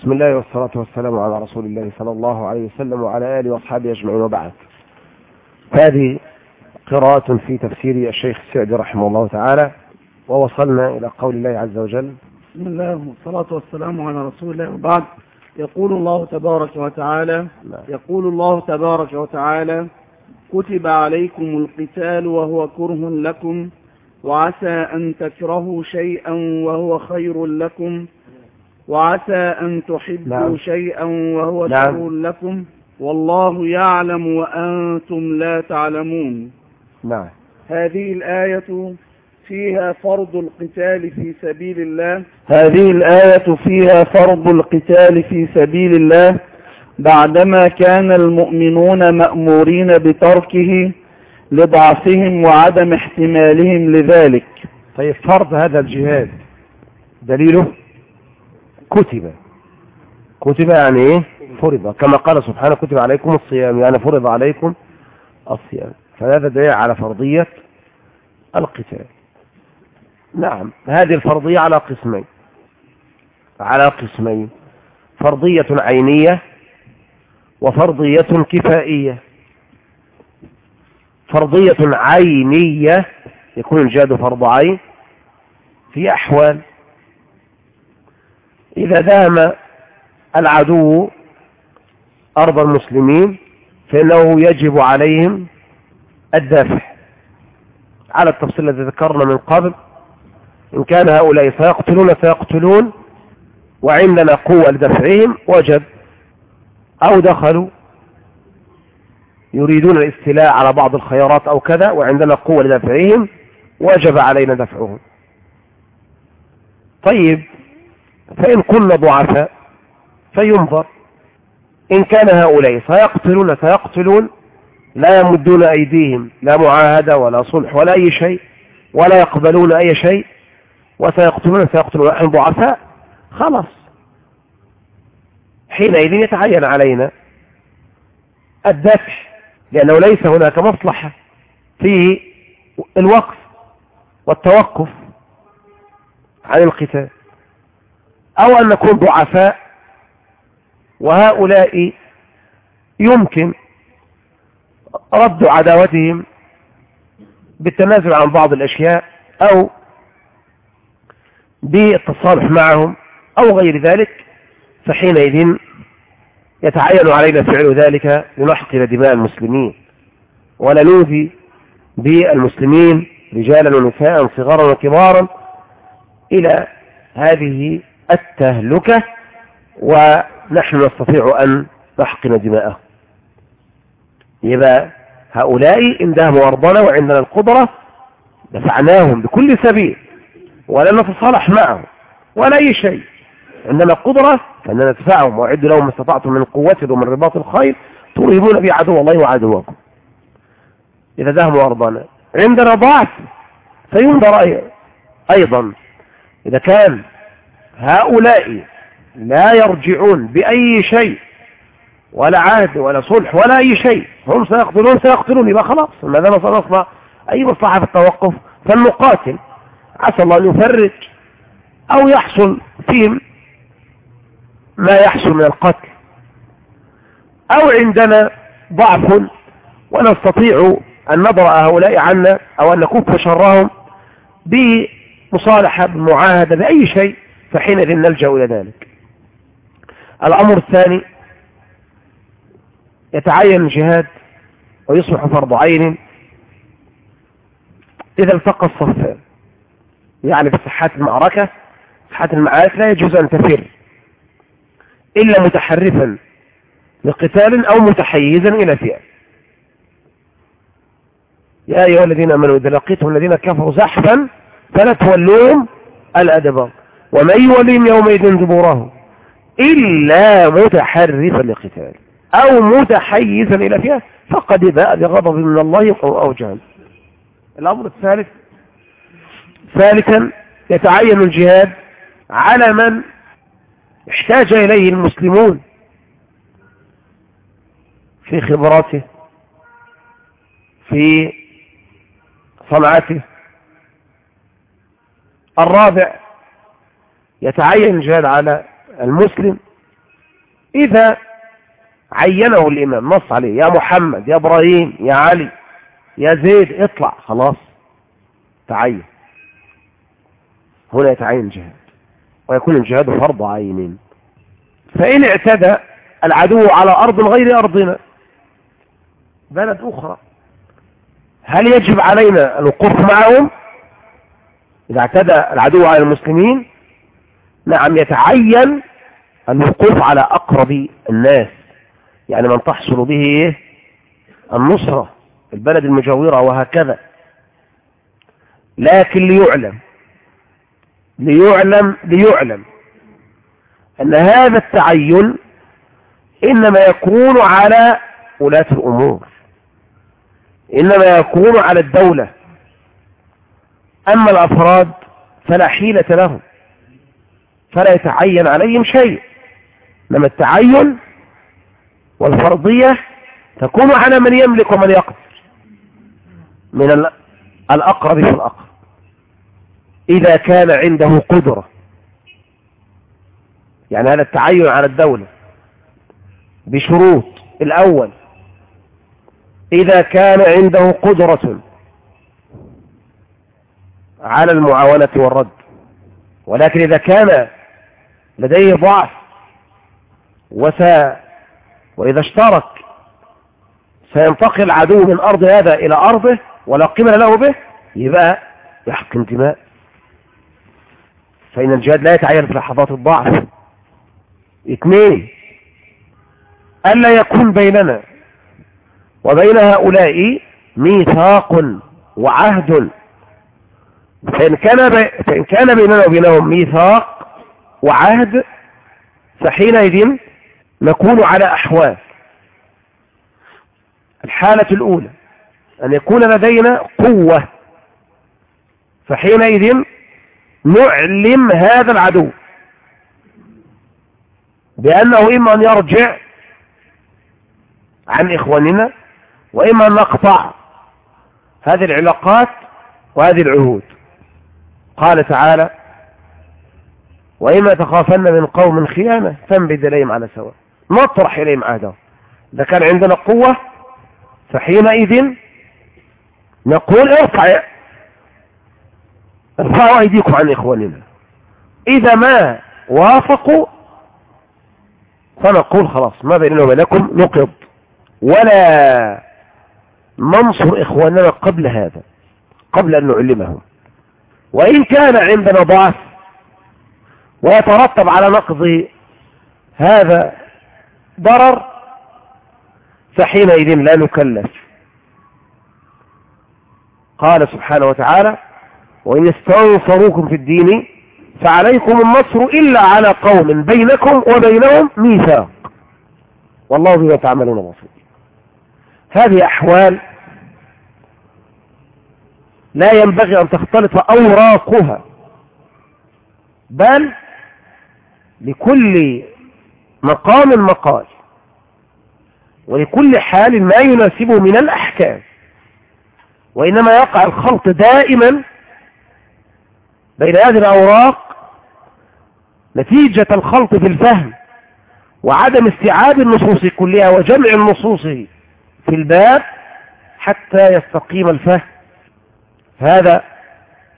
بسم الله والصلاة والسلام على رسول الله صلى الله عليه وسلم وعلى آله وأصحابه أجمعين وبعد. هذه قراءة في تفسير الشيخ السعدي رحمه الله تعالى ووصلنا إلى قول الله عز وجل بسم الله والصلاة والسلام على رسول الله وبعد. يقول الله تبارك وتعالى نعم. يقول الله تبارك وتعالى كتب عليكم القتال وهو كره لكم وعسى أن تكرهوا شيئا وهو خير لكم. وعسى أن تحبوا نعم. شيئا وهو نعم. شر لكم. والله يعلم وأنتم لا تعلمون. نعم. هذه الآية فيها فرض القتال في سبيل الله. هذه الآية فيها فرض القتال في سبيل الله. بعدما كان المؤمنون مأمورين بتركه لضعفهم وعدم احتمالهم لذلك. طيب فرض هذا الجهاد دليله؟ كتب. كتب يعني إيه؟ فرض. كما قال سبحانه كتب عليكم الصيام. يعني فرض عليكم الصيام. فهذا دليل على فرضية القتال. نعم. هذه الفرضية على قسمين. على قسمين. فرضية عينية وفرضية كفائية. فرضية عينية. يكون الجهاد فرض عين في أحوال. إذا دام العدو أرض المسلمين فإنه يجب عليهم الدفع على التفصيل الذي ذكرنا من قبل إن كان هؤلاء سيقتلون سيقتلون وعندنا قوة لدفعهم وجب. أو دخلوا يريدون الاستيلاء على بعض الخيارات أو كذا وعندنا قوة لدفعهم وجب علينا دفعهم. طيب فإن كنا ضعفاء فينظر إن كان هؤلاء سيقتلون سيقتلون لا يمدون أيديهم لا معاهدة ولا صلح ولا أي شيء ولا يقبلون أي شيء وسيقتلون سيقتلون نحن ضعفاء خلاص حينئذ يتعين علينا الدفع لأنه ليس هناك مصلحة في الوقف والتوقف عن القتال أو أن نكون ضعفاء وهؤلاء يمكن رد عداوتهم بالتنازل عن بعض الأشياء أو بالتصالح معهم أو غير ذلك فحينئذ يتعين علينا فعل ذلك لنحقن دماء المسلمين ولا نوفي بالمسلمين رجالا ونساء صغارا وكبارا إلى هذه التهلكة ونحن نستطيع أن نحقن دماءهم يبقى هؤلاء إن دهموا أرضنا وعندنا القدرة دفعناهم بكل سبيل ولا نتصالح معهم ولا أي شيء. عندنا القدرة فإننا ندفعهم وأعدوا لهم ما استطعتم من قوة ومن رباط الخير ترهبون به عدو الله وعدوكم. إذا دهموا أرضنا عندنا ضعف فينظر أيضا. إذا كان هؤلاء لا يرجعون بأي شيء ولا عهد ولا صلح ولا أي شيء. هم سيقتلون سيقتلون يبقى خلاص. ماذا نصنع أي مصلحة في التوقف فلنقاتل. عسى الله أن يفرج أو يحصل فيهم ما يحصل من القتل. أو عندنا ضعف ونستطيع أن نضرأ هؤلاء عنا أو أن نكف شرهم بمصالحة بمعاهدة بأي شيء. فحينئذ نلجأ إلى ذلك. الأمر الثاني يتعين الجهاد ويصبح فرض عين. إذا التقى الصفان يعني في صحات المعركة صحات المعارك لا يجوز أن تفر. إلا متحرفا لقتال أو متحيزا إلى فئة. يا أيها الذين أمنوا إذا لقيتم الذين كفروا زحفا فلا تولوهم الأدبر ومن يوليهم يومئذ دبوره إلا متحرفا لقتال أو متحيزا إلى فئة فقد باء بغضب من الله أو جهل. الأمر الثالث ثالثا يتعين الجهاد على من احتاج إليه المسلمون في خبراته في صنعته. الرابع يتعين الجهاد على المسلم. إذا عينه الإمام نص عليه يا محمد يا إبراهيم يا علي يا زيد اطلع خلاص تعين. هنا يتعين الجهاد ويكون الجهاد فرض عين فإن اعتدى العدو على أرض غير أرضنا بلد أخرى هل يجب علينا الوقوف معهم؟ إذا اعتدى العدو على المسلمين نعم يتعين الوقوف على أقرب الناس. يعني من تحصل به النصرة البلد المجاورة وهكذا. لكن ليعلم ليعلم ليعلم أن هذا التعين إنما يكون على ولاة الأمور إنما يكون على الدولة. أما الأفراد فلا حيلة لهم. فلا يتعين عليهم شيء. لما التعين والفرضية تكون على من يملك ومن يقدر. من الأقرب في الأقرب. إذا كان عنده قدرة. يعني هذا التعين على الدولة. بشروط. الأول. إذا كان عنده قدرة على المعاونة والرد. ولكن إذا كان لديه ضعف وسا وإذا اشترك سينتقل العدو من أرض هذا إلى أرضه ولا قيمة له به يبقى يحق انتماء فإن الجهاد لا يتعين في لحظات الضعف اثنين ألا يكون بيننا وبين هؤلاء ميثاق وعهد فإن كان. فإن كان بيننا وبينهم ميثاق وعهد فحينئذ نكون على أحوال. الحالة الأولى أن يكون لدينا قوة فحينئذ نعلم هذا العدو. بأنه إما أن يرجع عن إخواننا وإما أن نقطع هذه العلاقات وهذه العهود. قال تعالى وإما تخافن من قوم خيانة فانبذ إليهم على سواء. نطرح إليهم عهدهم إذا كان عندنا قوة فحينئذ نقول ارفع ارفعوا أيديكم عن إخواننا. إذا ما وافقوا فنقول خلاص ما بيننا وبينكم نقض ولا ننصر إخواننا قبل هذا قبل أن نعلمهم. وإن كان عندنا ضعف ويترتب على نقض هذا ضرر فحينئذ لا نكلف. قال سبحانه وتعالى وإن استنصروكم في الدين فعليكم النصر إلا على قوم بينكم وبينهم ميثاق. والله بما تعملون بصير. هذه أحوال لا ينبغي أن تختلط أوراقها بل لكل مقام مقال ولكل حال ما يناسبه من الأحكام وإنما يقع الخلط دائما بين هذه الأوراق نتيجة الخلط في الفهم وعدم استيعاب النصوص كلها وجمع النصوص في الباب حتى يستقيم الفهم. هذا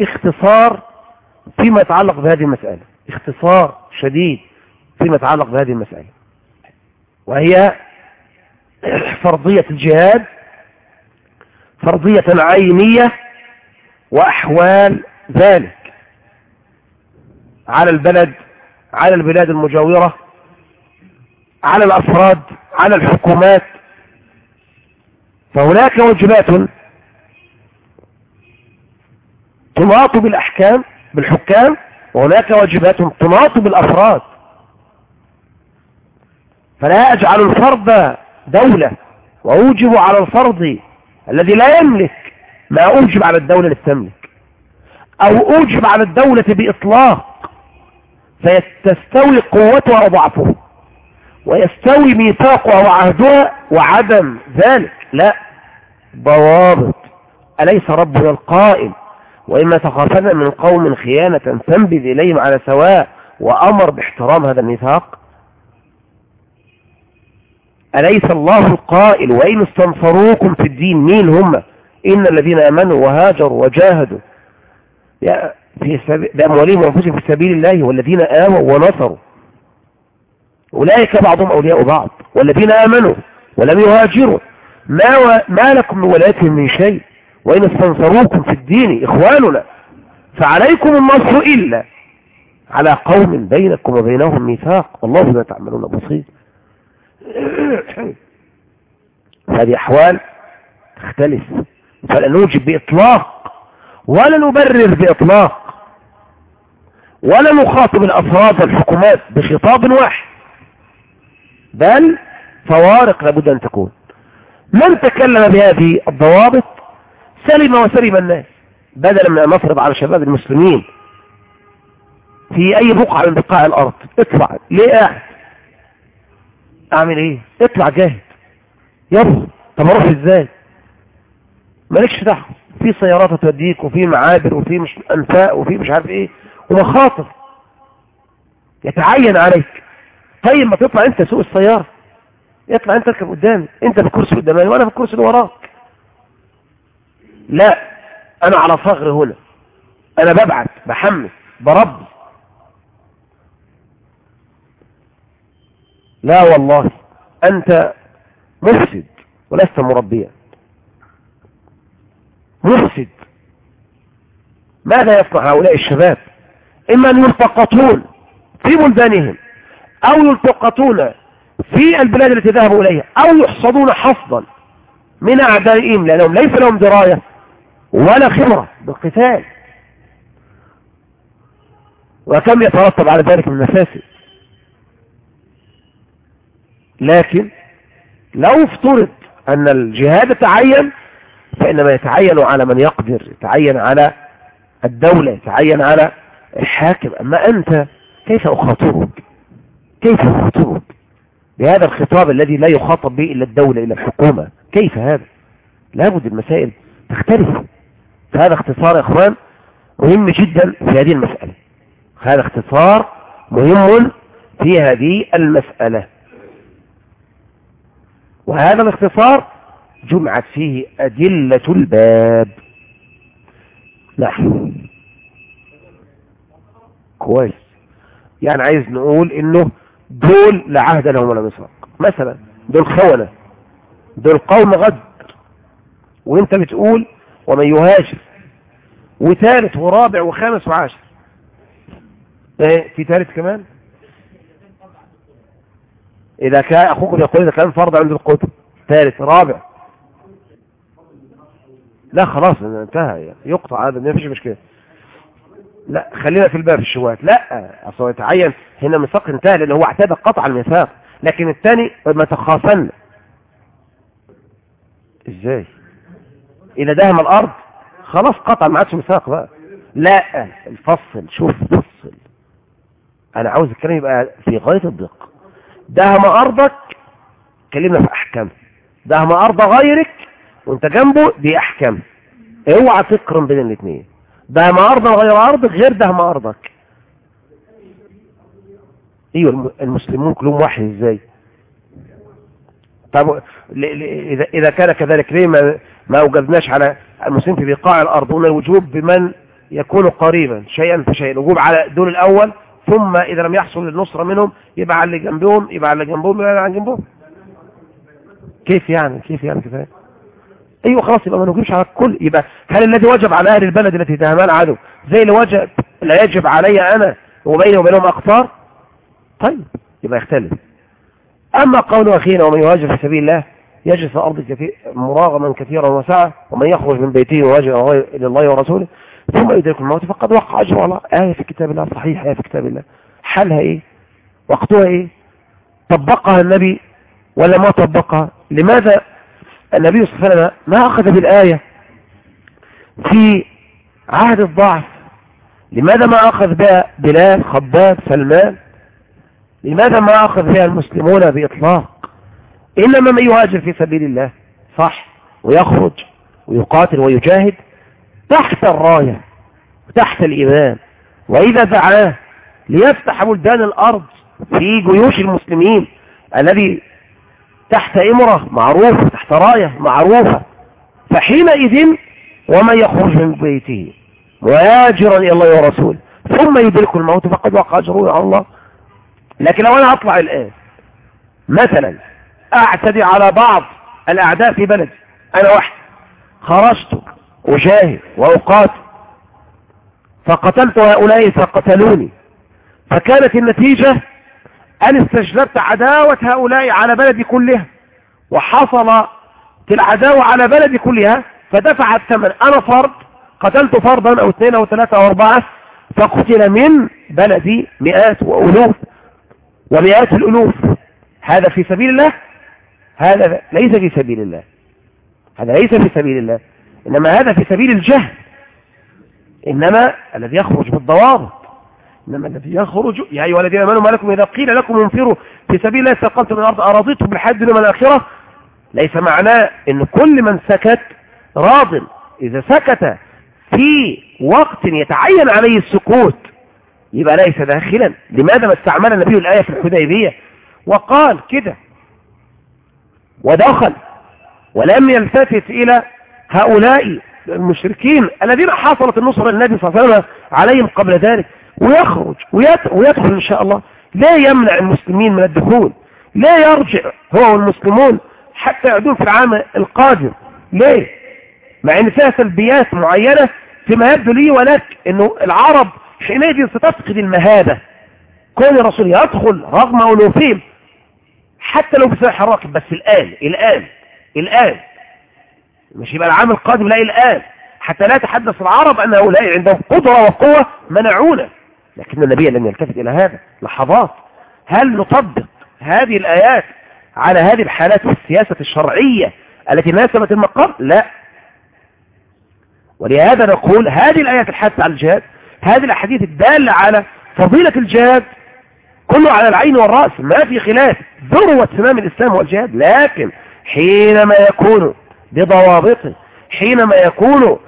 اختصار فيما يتعلق بهذه المسألة. اختصار شديد فيما يتعلق بهذه المسألة. وهي فرضية الجهاد فرضية عينية وأحوال ذلك على البلد على البلاد المجاورة على الأفراد على الحكومات. فهناك واجبات تناط بالأحكام بالحكام وهناك واجبات تناط بالأفراد. فلا أجعل الفرد دولة وأوجب على الفرد الذي لا يملك ما أوجب على الدولة للتملك أو أوجب على الدولة بإطلاق. فتستوي قوتها وضعفها. ويستوي ميثاقها وعهدها وعدم ذلك. لا. ضوابط. أليس ربنا القائل؟ وإما تخافن من قوم خيانة فانبذ إليهم على سواء وأمر باحترام هذا الميثاق أليس الله القائل وإن استنصروكم في الدين؟ مين هم؟ إن الذين آمنوا وهاجروا وجاهدوا في بأموالهم وأنفسهم في سبيل الله والذين آمنوا ونصروا. أولئك بعضهم أولياء بعض والذين آمنوا ولم يهاجروا. ما, و... ما لكم من ولايتهم من شيء؟ وإن استنصروكم في الدين إخواننا فعليكم النصر إلا على قوم بينكم وبينهم ميثاق. والله بما تعملون بصير. هذه أحوال تختلف. فلا نوجب بإطلاق ولا نبرر بإطلاق ولا نخاطب الأفراد والحكومات بخطاب واحد. بل فوارق لابد أن تكون. من تكلم بهذه الضوابط؟ سلم وسلم الناس. بدلا من أن نفرض على شباب المسلمين في أي بقعة من بقاع الأرض اطلع. ليه قاعد؟ أعمل إيه؟ اطلع جاهد. يلا. طب أروح إزاي؟ مالكش دعوة. في سيارات توديك وفي معابر وفي مش أنفاق وفي مش عارف إيه. ومخاطر. يتعين عليك. طيب ما تطلع أنت سوق السيارة. اطلع أنت اركب قدامي. أنت في الكرسي قدامي وأنا في الكرسي اللي وراك. لا أنا على صغر هنا. أنا ببعت بحمس بربي. لا والله أنت مفسد ولست مربيا. مفسد ماذا يصنع هؤلاء الشباب؟ إما أن يلتقطون في بلدانهم أو يلتقطون في البلاد التي ذهبوا إليها أو يحصدون حصدا من أعدائهم لأنهم ليس لهم دراية. ولا خبرة بالقتال. وكم يترتب على ذلك من مفاسد لكن لو افترض أن الجهاد تعين فإنما يتعين على من يقدر يتعين على الدولة يتعين على الحاكم. أما أنت كيف أخاطبك؟ كيف أخاطبك؟ بهذا الخطاب الذي لا يخاطب به إلا الدولة إلا الحكومة. كيف هذا؟ لابد المسائل تختلف. فهذا اختصار يا إخوان مهم جدا في هذه المسألة. هذا اختصار مهم في هذه المسألة. وهذا الاختصار جمعت فيه أدلة الباب. نعم كويس. يعني عايز نقول إنه دول لا عهد لهم ولا ميثاق. مثلا دول خونة. دول قوم غد. وأنت بتقول ومن يهاجر. وثالث ورابع وخامس وعاشر. إيه في ثالث كمان. إذا كان أخوكم يقول إذا كان فرض عند القتل ثالث رابع. لا خلاص انتهى. يقطع هذا ما فيش مشكلة. لا خلينا في الباب الشوات لا أصل يتعين هنا ميثاق انتهى لأن هو اعتاد قطع الميثاق. لكن الثاني ما تخاصن إزاي؟ إذا دهم الأرض خلاص قطع ما عادش ميثاق بقى. لا الفصل شوف فصل. أنا عاوز الكلام يبقى في غاية الدقه دهم أرضك كلمنا في أحكام. دهم أرض غيرك وأنت جنبه دي أحكام. اوعى تقرن بين الاثنين دهم ارضا غير أرضك غير دهم أرضك. أيوه المسلمون كلهم واحد إزاي؟ طب اذا إذا كان كذلك ليه ما ما أوجدناش على المسلمين في بقاع الأرض هنا الوجوب بمن يكون قريبا شيئا فشيئا. الوجوب على دول الأول ثم إذا لم يحصل النصرة منهم يبقى على اللي جنبهم يبقى على اللي جنبهم يبقى على جنبهم. كيف يعني؟ كيف يعني كيف يعني أيوه خلاص يبقى ما نجيبش على الكل يبقى هل الذي وجب على أهل البلد التي تهمان عدو؟ زي اللي وجب لا يجب علي أنا وبيني وبينهم أقطار؟ طيب يبقى يختلف. أما قول أخينا ومن يهاجر في سبيل الله يجد في الأرض كثير مراغما كثيرا وسعة ومن يخرج من بيته ويهاجر إلى الله ورسوله ثم يدرك الموت فقد وقع أجر على آية في كتاب الله صحيح آية في كتاب الله. حالها إيه؟ وقتها إيه؟ طبقها النبي ولا ما طبقها؟ لماذا النبي صلى الله عليه وسلم ما أخذ بالآية في عهد الضعف؟ لماذا ما أخذ بها بلال خباب سلمان؟ لماذا ما أخذ بها المسلمون بإطلاق؟ إنما من يهاجر في سبيل الله صح ويخرج ويقاتل ويجاهد تحت الراية تحت الإمام وإذا دعاه ليفتح بلدان الأرض في جيوش المسلمين الذي تحت إمرة معروفة تحت راية معروفة فحينئذ ومن يخرج من بيته مهاجرا إلى الله ورسوله ثم يدرك الموت فقد وقع أجره على الله. لكن لو أنا أطلع الآن مثلا أعتدي على بعض الأعداء في بلدي. أنا واحد. خرجت أجاهد وأقاتل فقتلت هؤلاء فقتلوني. فكانت النتيجة أن استجلبت عداوة هؤلاء على بلدي كلها. وحصل العداوة على بلدي كلها فدفع الثمن أنا فرد قتلت فردا أو اثنين أو ثلاثة أو أربعة فقتل من بلدي مئات وألوف ومئات الألوف. هذا في سبيل الله هذا ليس في سبيل الله. هذا ليس في سبيل الله. إنما هذا في سبيل الجهل. إنما الذي يخرج بالضوابط إنما الذي يخرج يا أيها الذين آمنوا ما لكم إذا قيل لكم انفروا في سبيل الله استقلتم من الأرض أرضيتم بالحد من الآخرة ليس معناه إن كل من سكت راض. إذا سكت في وقت يتعين عليه السكوت يبقى ليس داخلا. لماذا ما استعمل النبي الآية في الحديبية؟ وقال كده. ودخل ولم يلتفت إلى هؤلاء المشركين الذين حصلت النصر للنبي صلى الله عليه وسلم عليهم قبل ذلك ويخرج ويدخل إن شاء الله. لا يمنع المسلمين من الدخول لا يرجع هو والمسلمون حتى يعدون في العام القادم. ليه؟ مع إن فيها سلبيات معينة فيما يبدو لي ولك انه العرب حينئذ ستفقد المهابة. كون الرسول يدخل رغم ألوفهم حتى لو بسلاح الراكب بس الآن الآن الآن. مش يبقى العام القادم لا الآن. حتى لا يتحدث العرب أن هؤلاء عندهم قدرة وقوة منعونا. لكن النبي لم يلتفت إلى هذا. لحظات. هل نطبق هذه الآيات على هذه الحالات والسياسة الشرعية التي ناسبت المقام؟ لا. ولهذا نقول هذه الآيات الحادثة على الجهاد هذه الأحاديث الدالة على فضيلة الجهاد كله على العين والرأس ما في خلاف. ذروة سنام الإسلام والجهاد لكن حينما يكون بضوابطه حينما يكون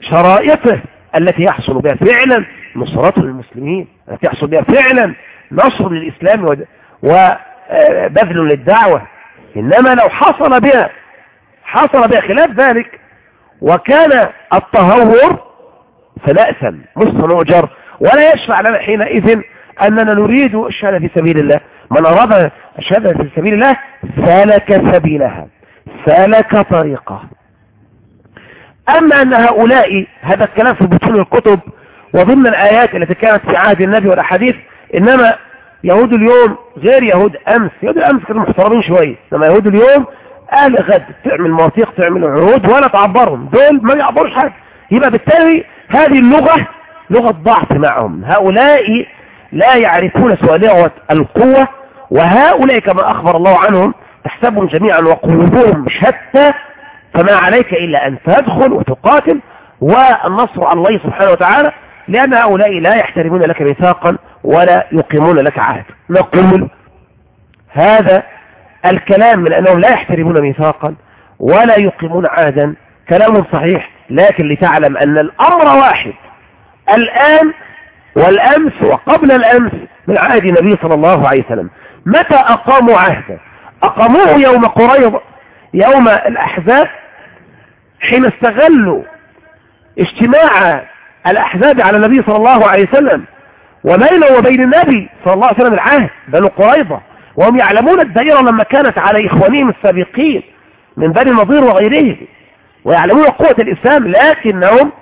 بشرائطه التي يحصل بها فعلا نصرة للمسلمين التي يحصل بها فعلا نصر للإسلام وبذل للدعوة. إنما لو حصل بها حصل بها خلاف ذلك وكان التهور فنأثم مصر نؤجر ولا يشفع لنا حينئذ أننا نريد الشهادة في سبيل الله. من أراد الشهادة في سبيل الله سلك سبيلها سلك طريقه أما أن هؤلاء هذا الكلام في بطول الكتب وضمن الآيات التي كانت في عهد النبي والأحاديث إنما يهود اليوم غير يهود أمس. يهود الأمس كانوا محترمين شوية إنما يهود اليوم أهل غد تعمل مواثيق تعمل عروض ولا تعبرهم. دول ما يعبروش حاجة يبقى بالتالي هذه اللغة لغة ضعف معهم. هؤلاء لا يعرفون سوى لغة القوة وهؤلاء كما أخبر الله عنهم تحسبهم جميعا وقلوبهم شتى فما عليك إلا أن تدخل وتقاتل والنصر على الله سبحانه وتعالى لأن هؤلاء لا يحترمون لك ميثاقا ولا يقيمون لك عهد. نقول هذا الكلام من أنهم لا يحترمون ميثاقا ولا يقيمون عهدا. كلام صحيح لكن لتعلم أن الأمر واحد. الآن والأمس وقبل الأمس من عهد النبي صلى الله عليه وسلم. متى أقاموا عهدا أقاموه يوم قريض يوم الأحزاب حين استغلوا اجتماع الأحزاب على النبي صلى الله عليه وسلم. وبينه وبين النبي صلى الله عليه وسلم العهد بنو قريظة. وهم يعلمون الدائرة لما كانت على إخوانهم السابقين من بني النضير وغيرهم ويعلمون قوة الإسلام لكنهم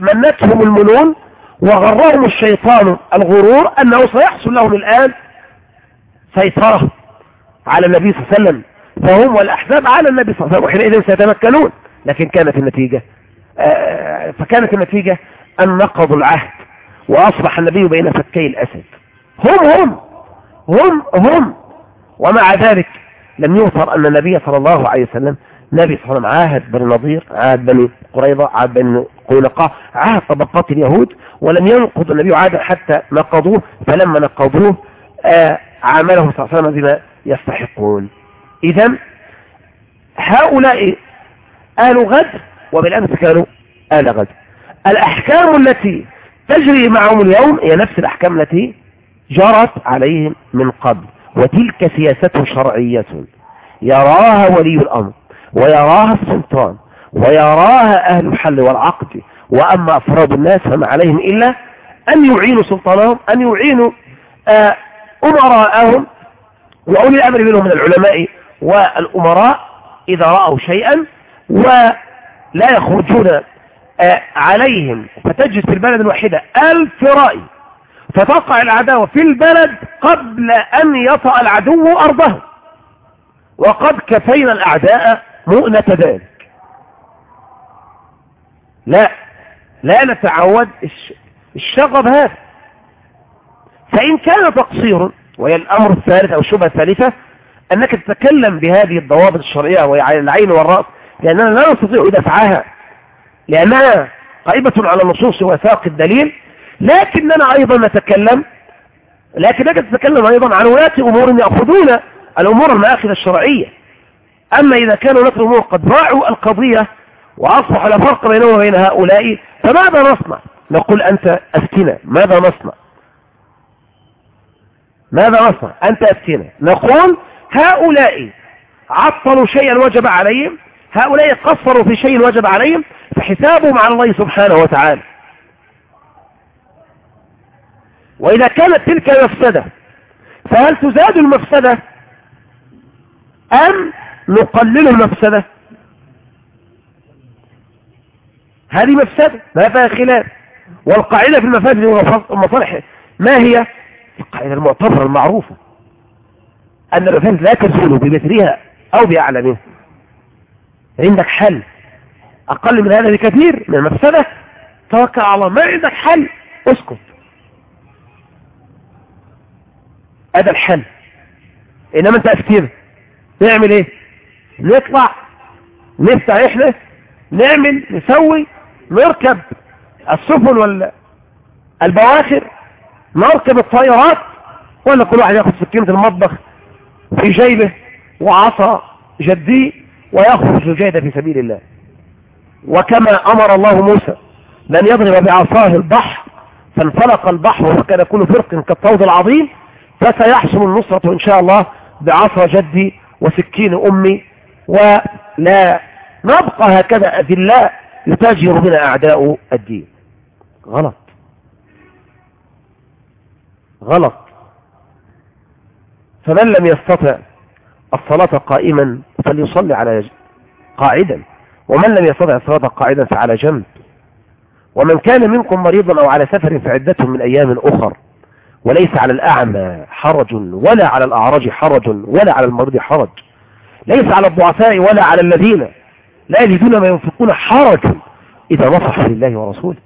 منتهم المنون وغرهم الشيطان الغرور أنه سيحصل لهم الآن سيطرة على النبي صلى الله عليه وسلم. فهم والأحزاب على النبي صلى الله عليه وسلم وحينئذ سيتمكنون. لكن كانت النتيجة آه، فكانت النتيجة أن نقضوا العهد وأصبح النبي بين فكي الأسد. هم هم هم هم. ومع ذلك لم يغفر أن النبي صلى الله عليه وسلم نبي صلى الله عليه وسلم عاهد بني نظير عاهد بني قريضة عاهد بني قولقاء عاهد طبقات اليهود ولم ينقض النبي عاهدا حتى نقضوه فلما نقضوه آه عاملهم صلى الله عليه وسلم بما يستحقون. إذا هؤلاء آل غد وبالأمس كانوا آل غد. الأحكام التي تجري معهم اليوم هي نفس الأحكام التي جرت عليهم من قبل وتلك سياسة شرعية. يراها ولي الأمر ويراها السلطان ويراها أهل الحل والعقد. وأما أفراد الناس فما عليهم إلا أن يعينوا سلطانهم أن يعينوا آه، أمراءهم وأولي الأمر منهم من العلماء والأمراء إذا رأوا شيئا ولا يخرجون آه، عليهم. فتجد في البلد الواحدة ألف رأي فتقع العداوة في البلد قبل أن يطأ العدو أرضه. وقد كفينا الأعداء مؤنة ذلك. لا لا نتعود. الشغب هذا. فإن كان تقصير وهي الأمر الثالث أو الشبهة الثالثة أنك تتكلم بهذه الضوابط الشرعية وهي العين والرأس لأننا لا نستطيع دفعها لأنها قائمة على النصوص وثاق الدليل. لكننا أيضا نتكلم لكنك تتكلم أيضا عن ولاة أمور يأخذون الأمور المآخذ الشرعية. أما إذا كانوا ولاة الأمور قد راعوا القضية وأصبح لا فرق بينهم وبين هؤلاء فماذا نصنع؟ نقول أنت أفتنا. ماذا نصنع؟ ماذا نصنع؟ أنت أفتنا. نقول هؤلاء عطلوا شيئا وجب عليهم هؤلاء قصروا في شيء وجب عليهم فحسابهم على الله سبحانه وتعالى. وإذا كانت تلك مفسدة فهل تزاد المفسدة أم نقلل المفسدة؟ هذه مفسدة ما فيها خلاف. والقاعدة في المفاسد والمصالح ما هي؟ القاعدة المعتبرة المعروفة. أن المفاسد لا تزول بمثلها أو بأعلى منها عندك حل. أقل من هذا بكثير من المفسدة. توكل على الله. ما عندك حل؟ اسكت. هذا الحل. إنما أنت أفتير نعمل إيه؟ نطلع. نفتح إحنا. نعمل. نسوي. نركب السفن ولا البواخر نركب الطائرات ولا كل واحد ياخد سكينة المطبخ في جيبه وعصا جدي ويخرج جيدة في سبيل الله. وكما أمر الله موسى لن يضرب بعصاه البحر فانفلق البحر وكان كل فرق كالطود العظيم فسيحصل النصرة إن شاء الله بعصا جدي وسكين أمي ولا نبقى هكذا أذلاء يتاجر بنا أعداء الدين. غلط. غلط. فمن لم يستطع الصلاة قائما فليصلي على قاعدا. ومن لم يستطع الصلاة قاعدا فعلى جنب. ومن كان منكم مريضا أو على سفر فعدة من أيام أخر. وليس على الأعمى حرج ولا على الأعرج حرج ولا على المريض حرج. ليس على الضعفاء ولا على الذين لا يجدون ما ينفقون حرج إذا نصحوا لله ورسوله.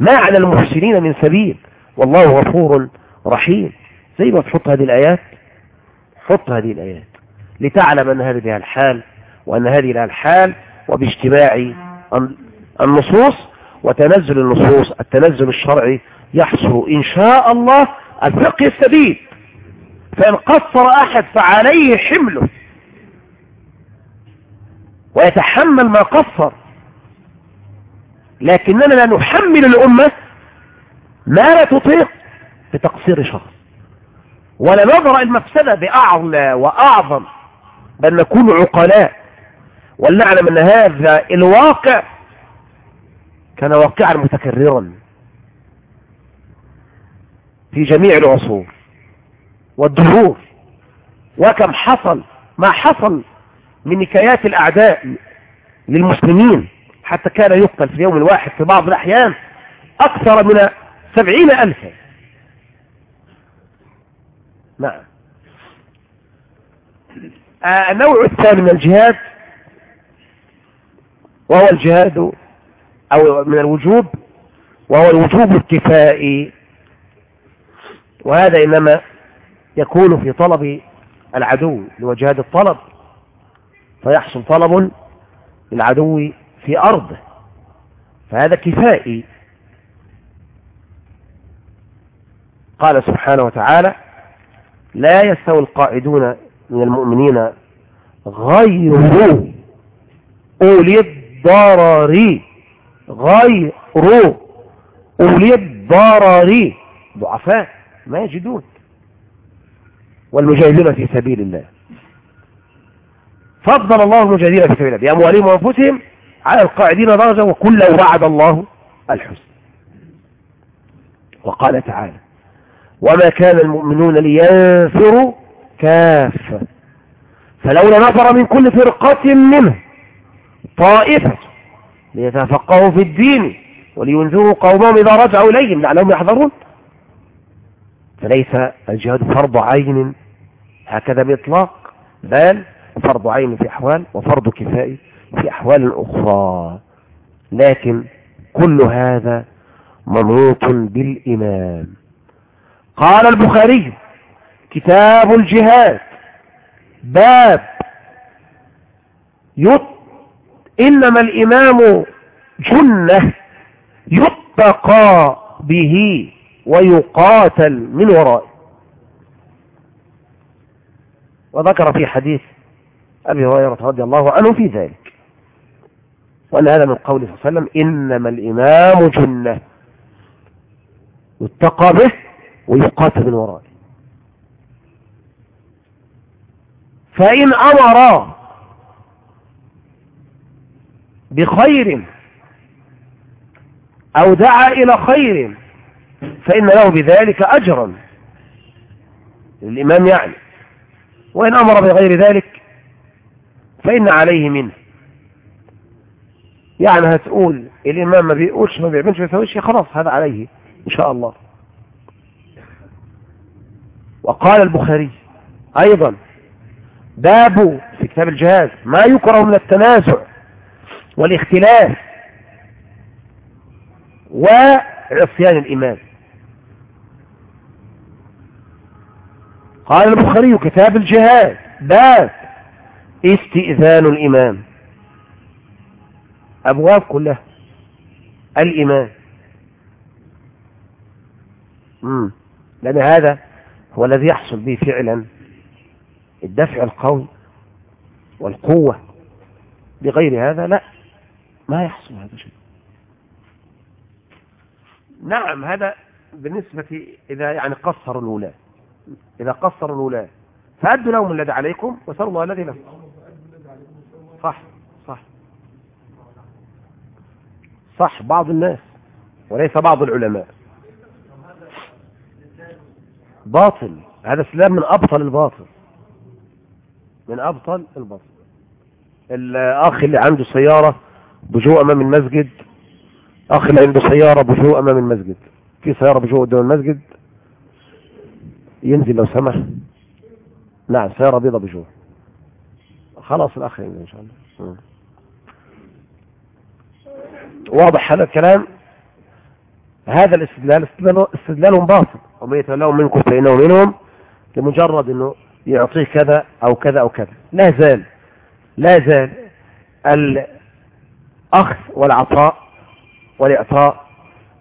ما على المحسنين من سبيل. والله غفور رحيم. زي ما تحط هذه الآيات حط هذه الآيات لتعلم أن هذه الحال وأن هذه الحال وباجتماع النصوص وتنزل النصوص التنزل الشرعي يحصل إن شاء الله الفقه السديد فإن قصر أحد فعليه حمله. ويتحمل ما قصر. لكننا لا نحمل الأمة ما لا تطيق بتقصير شخص. ولا نظر المفسدة بأعلى وأعظم بل نكون عقلاء. ولنعلم أن هذا الواقع كان واقعا متكررا في جميع العصور والدهور. وكم حصل ما حصل من نكايات الأعداء للمسلمين حتى كان يقتل في اليوم الواحد في بعض الأحيان أكثر من سبعين ألفا. نعم. آه، النوع الثاني من الجهاد وهو الجهاد أو من الوجوب وهو الوجوب الكفائي. وهذا إنما يكون في طلب العدو لوجهاد الطلب. فيحصل طلب للعدو في أرضه. فهذا كفائي. قال سبحانه وتعالى لا يستوي القائدون من المؤمنين غير أولي الضرر غير أولي الضرر. ضعفاء ما يجدون. والمجاهدين في سبيل الله. فضل الله المجاهدين في سبيل الله بأموالهم وأنفسهم على القاعدين درجة وكل وعد الله الحسن وقال تعالى وما كان المؤمنون لينفروا كافة فلولا نفر من كل فرقة منهم طائفة ليتفقهوا في الدين ولينذروا قومهم إذا رجعوا إليهم لعلهم يحذرون. فليس الجهاد فرض عين هكذا بإطلاق بل فرض عين في أحوال وفرض كفاء في أحوال أخرى. لكن كل هذا منوط بالإمام. قال البخاري كتاب الجهاد باب يط إنما الإمام جنة يتقى به ويقاتل من ورائه. وذكر في حديث أبي هريرة رضي الله عنه في ذلك. وأن هذا من قوله صلى الله عليه وسلم إنما الإمام جنة. يتقى به ويقاتل من ورائه. فإن أمر بخير أو دعا إلى خير فإن له بذلك أجرا الإمام يعني. وإن أمر بغير ذلك فإن عليه منه. يعني هتقول الإمام ما بيقولش ما بيعملش ما بيسويش خلاص هذا عليه إن شاء الله. وقال البخاري أيضا باب في كتاب الجهاز ما يكره من التنازع والاختلاف وعصيان الإمام قال البخاري كتاب الجهاد باب استئذان الإمام. أبواب كلها. الإمام. مم. لأن هذا هو الذي يحصل به فعلا. الدفع القوي والقوة. بغير هذا لا. ما يحصل هذا شيء. نعم هذا بالنسبة إذا يعني قصر الولاة إذا قصر الولاة فأدوا لهم الذي عليكم وسألوا الله الذي لكم. صح صح. صح بعض الناس وليس بعض العلماء. باطل هذا السلام من أبطل الباطل. من أبطل الباطل. الأخ اللي عنده سيارة بجوء أمام المسجد أخ اللي عنده سيارة بجوء أمام المسجد. في سيارة بجوء قدام المسجد ينزل لو سمح. نعم سيارة بيضة بجوء. خلاص الأخ إن شاء الله. واضح هذا الكلام؟ هذا الاستدلال استدلال باطل. ومن يتولون منكم فإنه منهم لمجرد أنه يعطيه كذا أو كذا أو كذا. لا زال لا زال الأخذ والعطاء والإعطاء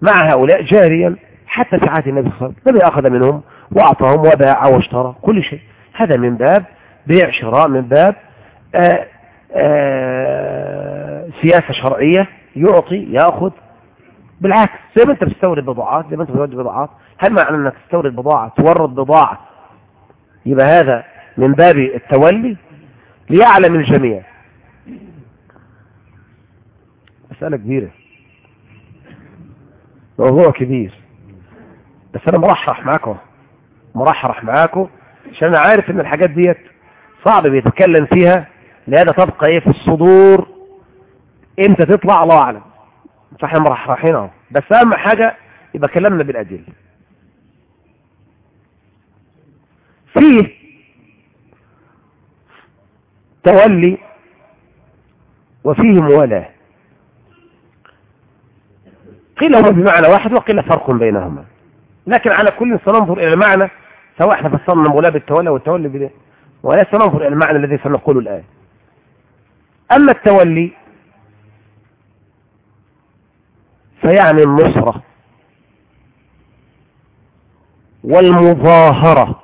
مع هؤلاء جاريا حتى في عهد النبي صلى الله عليه وسلم. أخذ منهم وأعطاهم وباع واشترى كل شيء. هذا من باب بيع شراء من باب سياسة شرعية يعطي يأخذ بالعكس. زي ما انت بتستورد بضاعات زي ما انت بتورد بضاعات هل معنى انك تستورد بضاعة تورد بضاعة؟ يبقى هذا من باب التولي ليعلم الجميع. مسألة كبيرة. موضوع كبير. بس أنا مرحرح معاكم مرحرح معاكم عشان أنا عارف إن الحاجات ديت صعب بيتكلم فيها لهذا تبقى إيه في الصدور إمتى تطلع الله أعلم. فاحنا مرحرحين أهو. بس أهم حاجة يبقى كلامنا بالأدلة. فيه تولي وفيه موالاة. قيل هما بمعنى واحد وقيل فرق بينهما. لكن على كل سننظر إلى المعنى سواء إحنا فصلنا مولاه بالتولى والتولي بده ولا سننظر إلى المعنى الذي سنقوله الآن. أما التولي فيعني النصرة والمظاهرة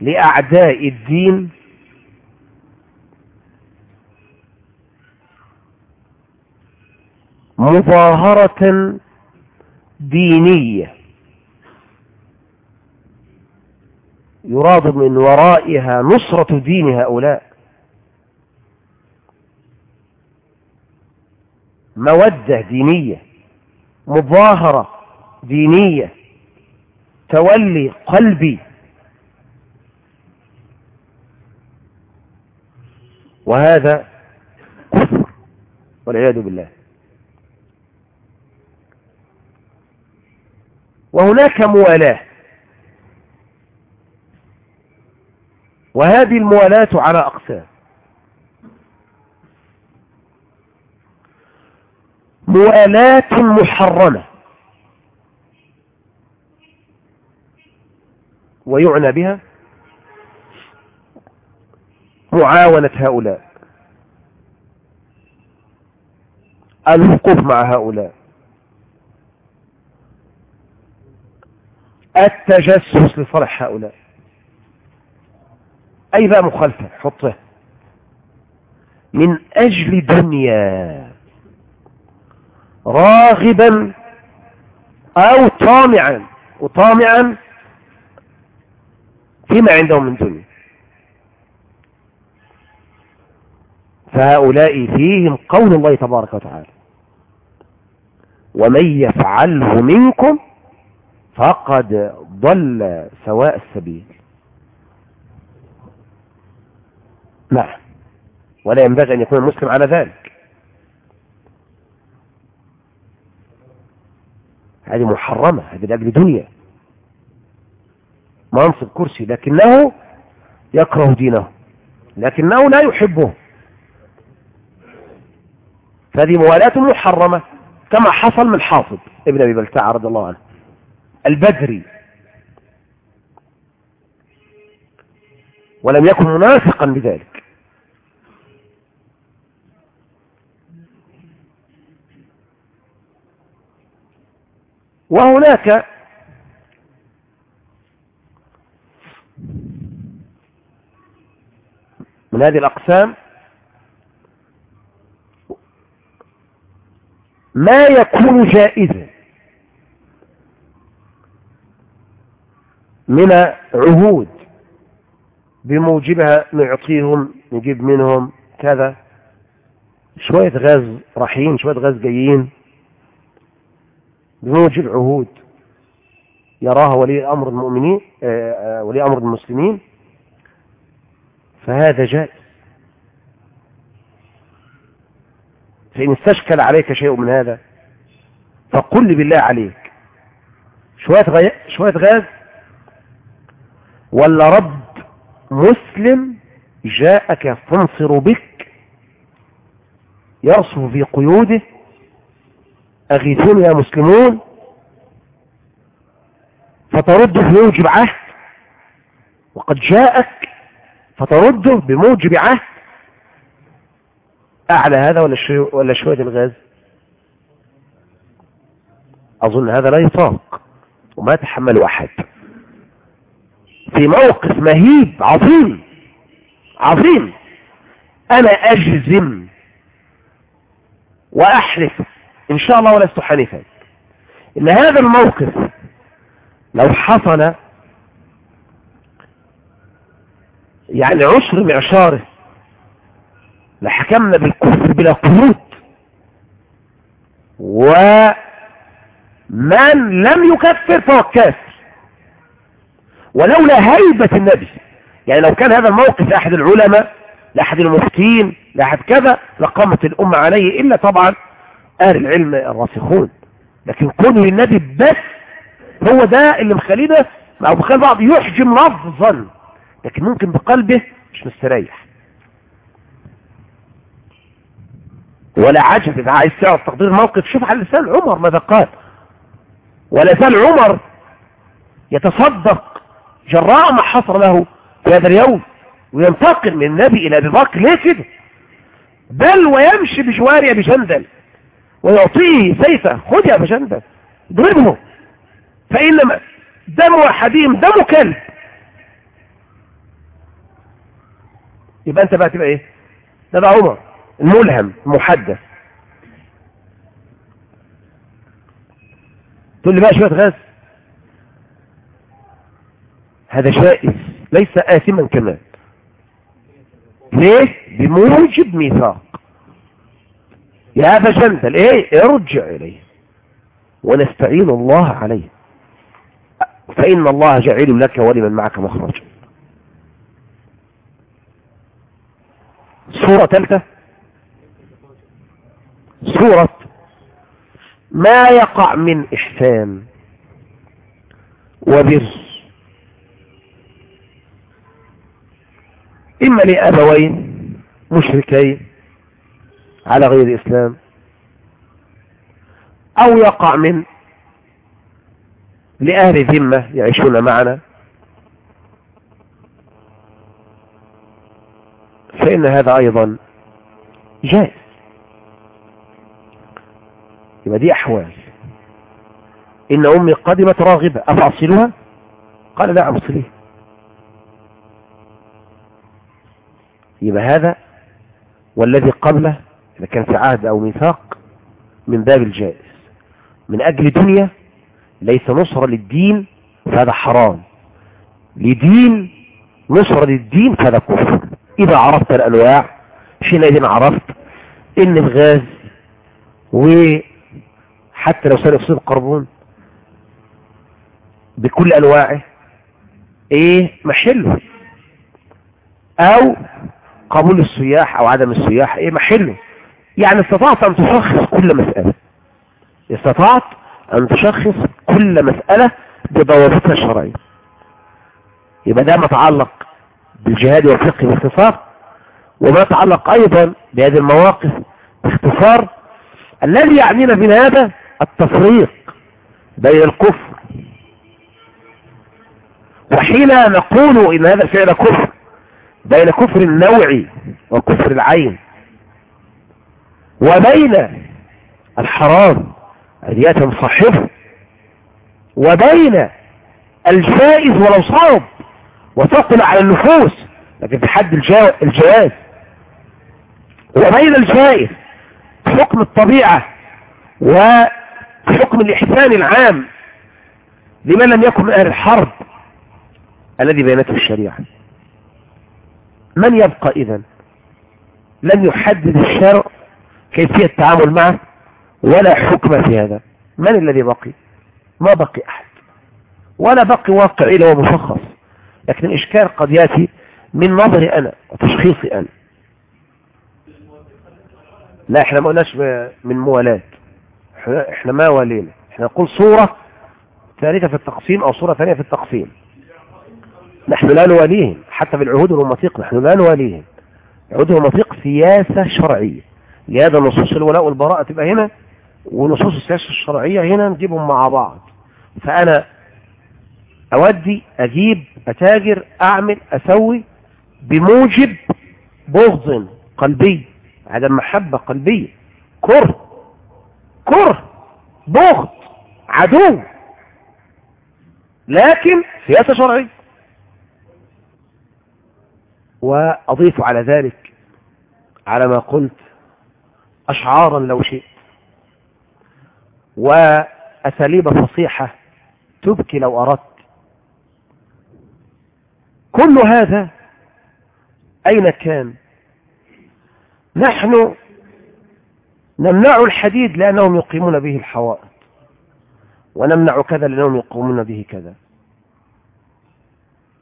لأعداء الدين مظاهرة دينية. يراد من ورائها نصرة دين هؤلاء. مودة دينية مظاهرة دينية تولي قلبي. وهذا كفر والعياذ بالله. وهناك موالاة. وهذه الموالاة على أقسام. موالاة محرمة. ويعنى بها معاونة هؤلاء. الوقوف مع هؤلاء. التجسس لصالح هؤلاء. أي بقى مخالفة؟ حطه. من أجل دنيا. راغبا أو طامعا وطامعا فيما عندهم من دنيا. فهؤلاء فيهم قول الله تبارك وتعالى ومن يفعله منكم فقد ضل سواء السبيل. نعم. ولا ينبغي أن يكون المسلم على ذلك. هذه محرمة هذه لأجل دنيا. منصب كرسي لكنه يكره دينه لكنه لا يحبه. فهذه موالاة محرمة كما حصل من حافظ ابن أبي بلتاع رضي الله عنه. البدري. ولم يكن منافقا بذلك وهناك من هذه الأقسام ما يكون جائزا من عهود بموجبها نعطيهم نجيب منهم كذا. شوية غاز رايحين شوية غاز جايين. بموجب عهود يراها ولي أمر المؤمنين آه، آه، ولي أمر المسلمين فهذا جائز. فإن استشكل عليك شيء من هذا فقل لي بالله عليك. شوية شوية غاز. ولا رب مسلم جاءك يستنصر بك يرصف في قيوده أغيثون يا مسلمون؟ فترده بموجب عهد وقد جاءك فترده بموجب عهد. أعلى هذا ولا ولا شوية الغاز؟ أظن هذا لا يطاق وما تحمل أحد. في موقف مهيب عظيم عظيم. أنا أجزم وأحلف إن شاء الله ولست حنيفا. إن هذا الموقف لو حصل يعني عشر معشاره لحكمنا بالكفر بلا قيود ومن لم يكفر فهو كافر. ولولا هيبة النبي. يعني لو كان هذا الموقف لأحد العلماء لأحد المفتين لأحد كذا لقامت الأمة عليه إلا طبعا أهل العلم الراسخون. لكن كونه للنبي بس هو ده اللي مخلينا أو مخلي بعض يحجم لفظا. لكن ممكن بقلبه مش مستريح. ولا عجب إذا عايز تعرف تقدير الموقف شوف على لسان عمر ماذا قال. ولا زال عمر يتصدق جراء ما حصل له في هذا اليوم وينتقل من النبي إلى أبي بكر. ليه كده؟ بل ويمشي بجوار أبي جندل. ويعطيه سيفه خذ يا جندل. اضربه. فإنما دم أحدهم دم كلب يبقى أنت بقى تبقى إيه؟ ده بقى عمر. الملهم المحدث. تقول لي بقى شوية غاز. هذا شائز ليس آثما كمان ليه؟ بموجب ميثاق. يا جندل إيه؟ ارجع إليه. ونستعين الله عليه. فإن الله جعل لك ولمن معك مخرجا. سورة ثالثة. سورة ما يقع من إحسان وبر. إما لأبوين مشركين على غير الإسلام. أو يقع من لأهل ذمة يعيشون معنا. فإن هذا أيضا جائز. يبقى دي أحوال. إن أمي قدمت راغبة أفأصلها قال لا أصليه يبقى هذا والذي قبله إذا كان في عهد أو ميثاق من باب الجائز. من أجل دنيا ليس نصرة للدين فهذا حرام. لدين نصرة للدين فهذا كفر. إذا عرفت الأنواع حينئذ عرفت إن الغاز وحتى لو سنة أكسيد القربون بكل أنواعه إيه؟ محله. أو قبول السياح أو عدم السياح إيه؟ محله. يعني استطعت أن تشخص كل مسألة. استطعت أن تشخص كل مسألة بضوابطها الشرعية. يبقى ده متعلق بالجهاد والفقه باختصار وما يتعلق أيضا بهذه المواقف باختصار الذي يعنينا من هذا التفريق بين الكفر. وحين نقول إن هذا فعل كفر بين كفر النوع وكفر العين. وبين الحرام أن صاحبه وبين الجائز ولو صعب وثقل على النفوس لكن في حد الجواز. وبين الجائز حكم الطبيعة وحكم الإحسان العام لمن لم يكن أهل الحرب الذي بينته الشريعة. من يبقى إذن؟ لم يحدد الشرع كيفية التعامل معه ولا حكم في هذا. من الذي بقي؟ ما بقي أحد. ولا بقي واقع إلا ومشخص لكن الإشكال قد يأتي من نظري أنا وتشخيصي أنا. لا إحنا ما قلناش من موالات. إحنا ما ولينا إحنا نقول صورة ثالثة في التقسيم أو صورة ثانية في التقسيم. نحن لا نواليهم. حتى في العهود والمثيق نحن لا نواليهم. العهود والمثيق سياسة شرعية. لهذا نصوص الولاء والبراءة تبقى هنا ونصوص السياسة الشرعية هنا نجيبهم مع بعض. فأنا أودي أجيب أتاجر أعمل أسوي بموجب بغض قلبي عدم محبة قلبية. كره كره بغض عدو. لكن سياسة شرعية. وأضيف على ذلك على ما قلت أشعارا لو شئت. وأساليب فصيحة تبكي لو أردت. كل هذا أين كان؟ نحن نمنع الحديد لأنهم يقيمون به الحوائط. ونمنع كذا لأنهم يقومون به كذا.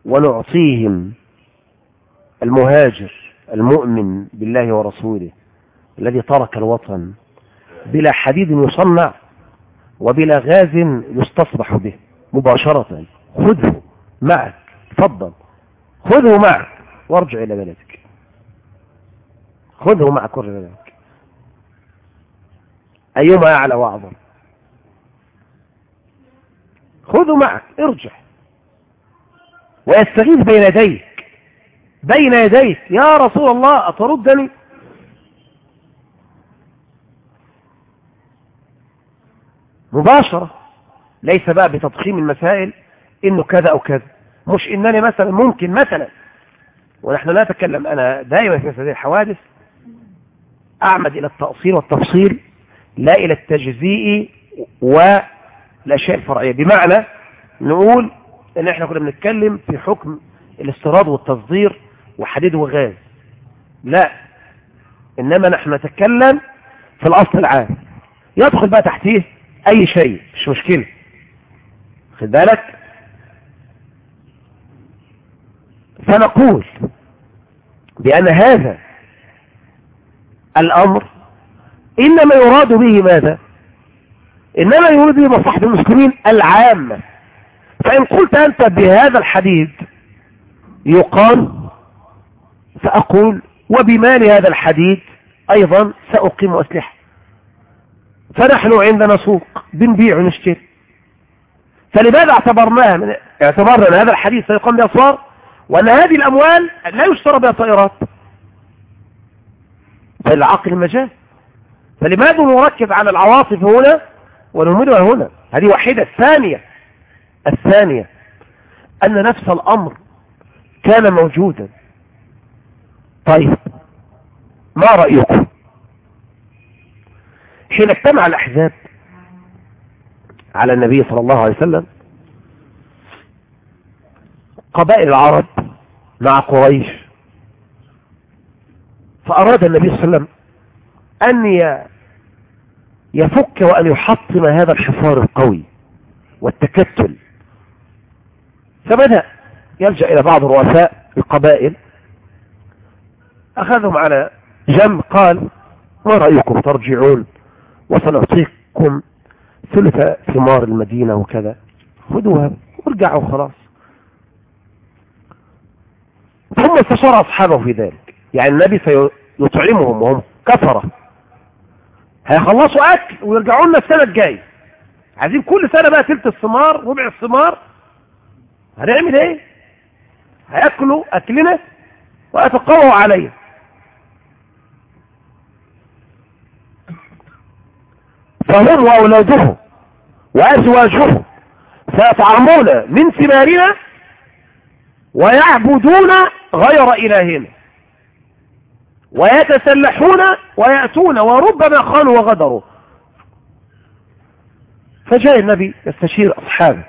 ونعطيهم المهاجر المؤمن بالله ورسوله الذي ترك الوطن بلا حديد يصنع وبلا غاز يستصبح به مباشرة. خذه معك تفضل. خذه معك وارجع إلى بلدك. خذه معك وارجع إلى بلدك. أيما أعلى وأعظم؟ خذه معك ارجع. ويستغيث بين يديك بين يديك. يا رسول الله أتردني؟ مباشرة. ليس بقى بتضخيم المسائل إنه كذا أو كذا. مش إنني مثلا ممكن مثلا ونحن لا نتكلم أنا دائما في هذه الحوادث أعمد إلى التأصيل والتفصيل لا إلى التجزيء والاشياء الفرعية بمعنى نقول إن إحنا كنا بنتكلم في حكم الاستيراد والتصدير وحديد وغاز. لا. إنما نحن نتكلم في الأصل العام. يدخل بقى تحتيه أي شيء مش مشكلة. خد بالك؟ فنقول بأن هذا الأمر إنما يراد به ماذا؟ إنما يراد به مصلحة المسلمين العامة. فإن قلت أنت بهذا الحديد يقال فأقول وبمال هذا الحديد أيضا سأقيم أسلحة. فنحن عندنا سوق بنبيع ونشتري. فلماذا اعتبرناها من اعتبرنا ان هذا الحديث سيقام بأسوار وأن هذه الأموال لا يشترى بها طائرات فالعقل مجال. فلماذا نركز على العواصف هنا ونهملها هنا؟ هذه واحدة. الثانية الثانية أن نفس الأمر كان موجودا. طيب ما رأيكم؟ حين اجتمع الأحزاب على النبي صلى الله عليه وسلم. قبائل العرب مع قريش. فأراد النبي صلى الله عليه وسلم أن يفك وأن يحطم هذا الحصار القوي والتكتل. فبدأ يلجأ إلى بعض رؤساء القبائل أخذهم على جنب قال ما رأيكم؟ ترجعون؟ وسنعطيكم ثلث ثمار المدينة وكذا. خذوها وارجعوا خلاص. ثم استشار أصحابه في ذلك. يعني النبي سيطعمهم وهم كفرة. هيخلصوا أكل ويرجعوا لنا السنة الجاية. عايزين كل سنة بقى تلت الثمار ربع الثمار. هنعمل إيه؟ هيأكلوا أكلنا ويتقووا عليه فهم وأولادهم وأزواجهم سيطعمون من ثمارنا ويعبدون غير إلهنا ويتسلحون ويأتون وربما خانوا وغدروا. فجاء النبي يستشير أصحابه.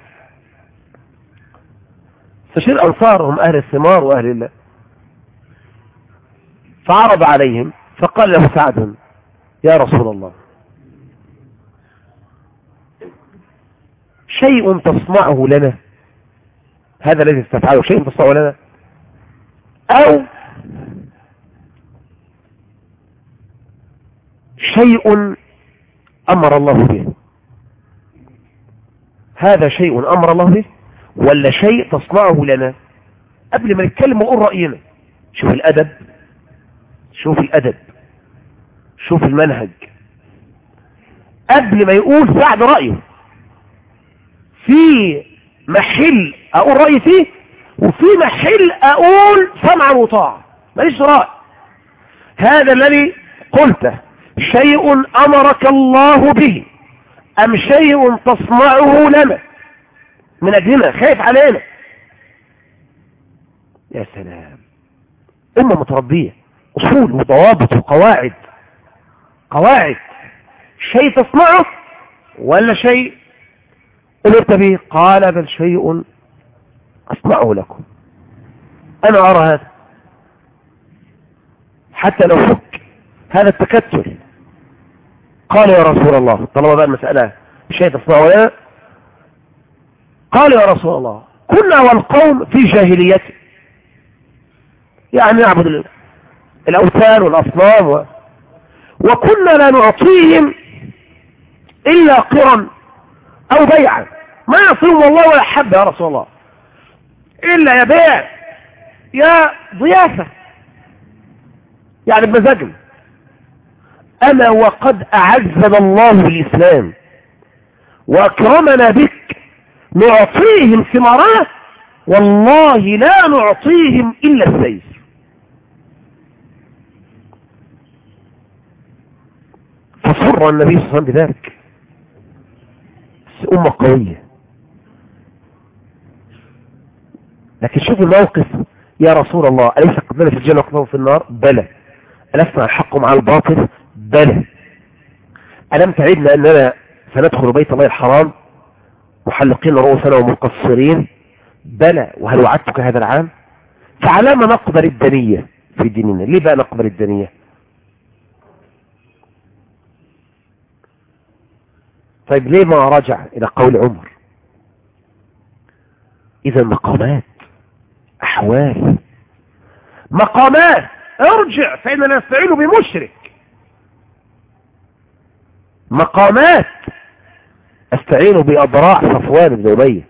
استشير أنصارهم أهل الثمار وأهل الله. فعرض عليهم فقال له سعد يا رسول الله. شيء تصنعه لنا. هذا الذي تفعله شيء تصنعه لنا. أو شيء أمر الله به. هذا شيء أمر الله به ولا شيء تصنعه لنا. قبل ما نتكلم ونقول رأينا. شوف الأدب. شوف الأدب. شوف المنهج. قبل ما يقول سعد رأيه. في محل أقول رأيي فيه وفي محل أقول سمعا وطاعة ماليش رأي. هذا الذي قلته شيء أمرك الله به أم شيء تصنعه لنا؟ من أجلنا خايف علينا. يا سلام. أمة متربية أصول وضوابط وقواعد. قواعد شيء تصنعه ولا شيء أمرت به قال بل شيء أصنعه لكم. أنا أرى هذا. حتى لو فك هذا التكتل. قال يا رسول الله طالما بقى المسألة شيء تصنعه لنا قال يا رسول الله كنا والقوم في جاهليته يعني نعبد الأوثان والأصنام و... وكنا لا نعطيهم إلا قرا أو بيعا. ما يصوم والله ولا حب يا رسول الله. إلا يا بيع يا ضيافة. يعني بمزاجنا أنا وقد أعزنا الله بالاسلام وأكرمنا بك. نعطيهم ثمرات والله لا نعطيهم إلا السيف. فصر النبي صلى الله عليه وسلم بذلك. أمة قوية. لكن شوف الموقف. يا رسول الله أليس قبلنا في الجنة وقبلنا في النار؟ بلى. ألسنا الحق مع الباطل؟ بلى. ألم تعدنا أننا سندخل بيت الله الحرام محلقين رؤوسنا ومقصرين. بلى. وهل وعدتك هذا العام؟ فعلى ما نقبل الدنية في ديننا. ليه بقى نقبل الدنية؟ طيب ليه ما رجع إلى قول عمر؟ إذا مقامات أحوال. مقامات! ارجع فإننا نستعين بمشرك. مقامات! أستعين بأضراع صفوان بن أبي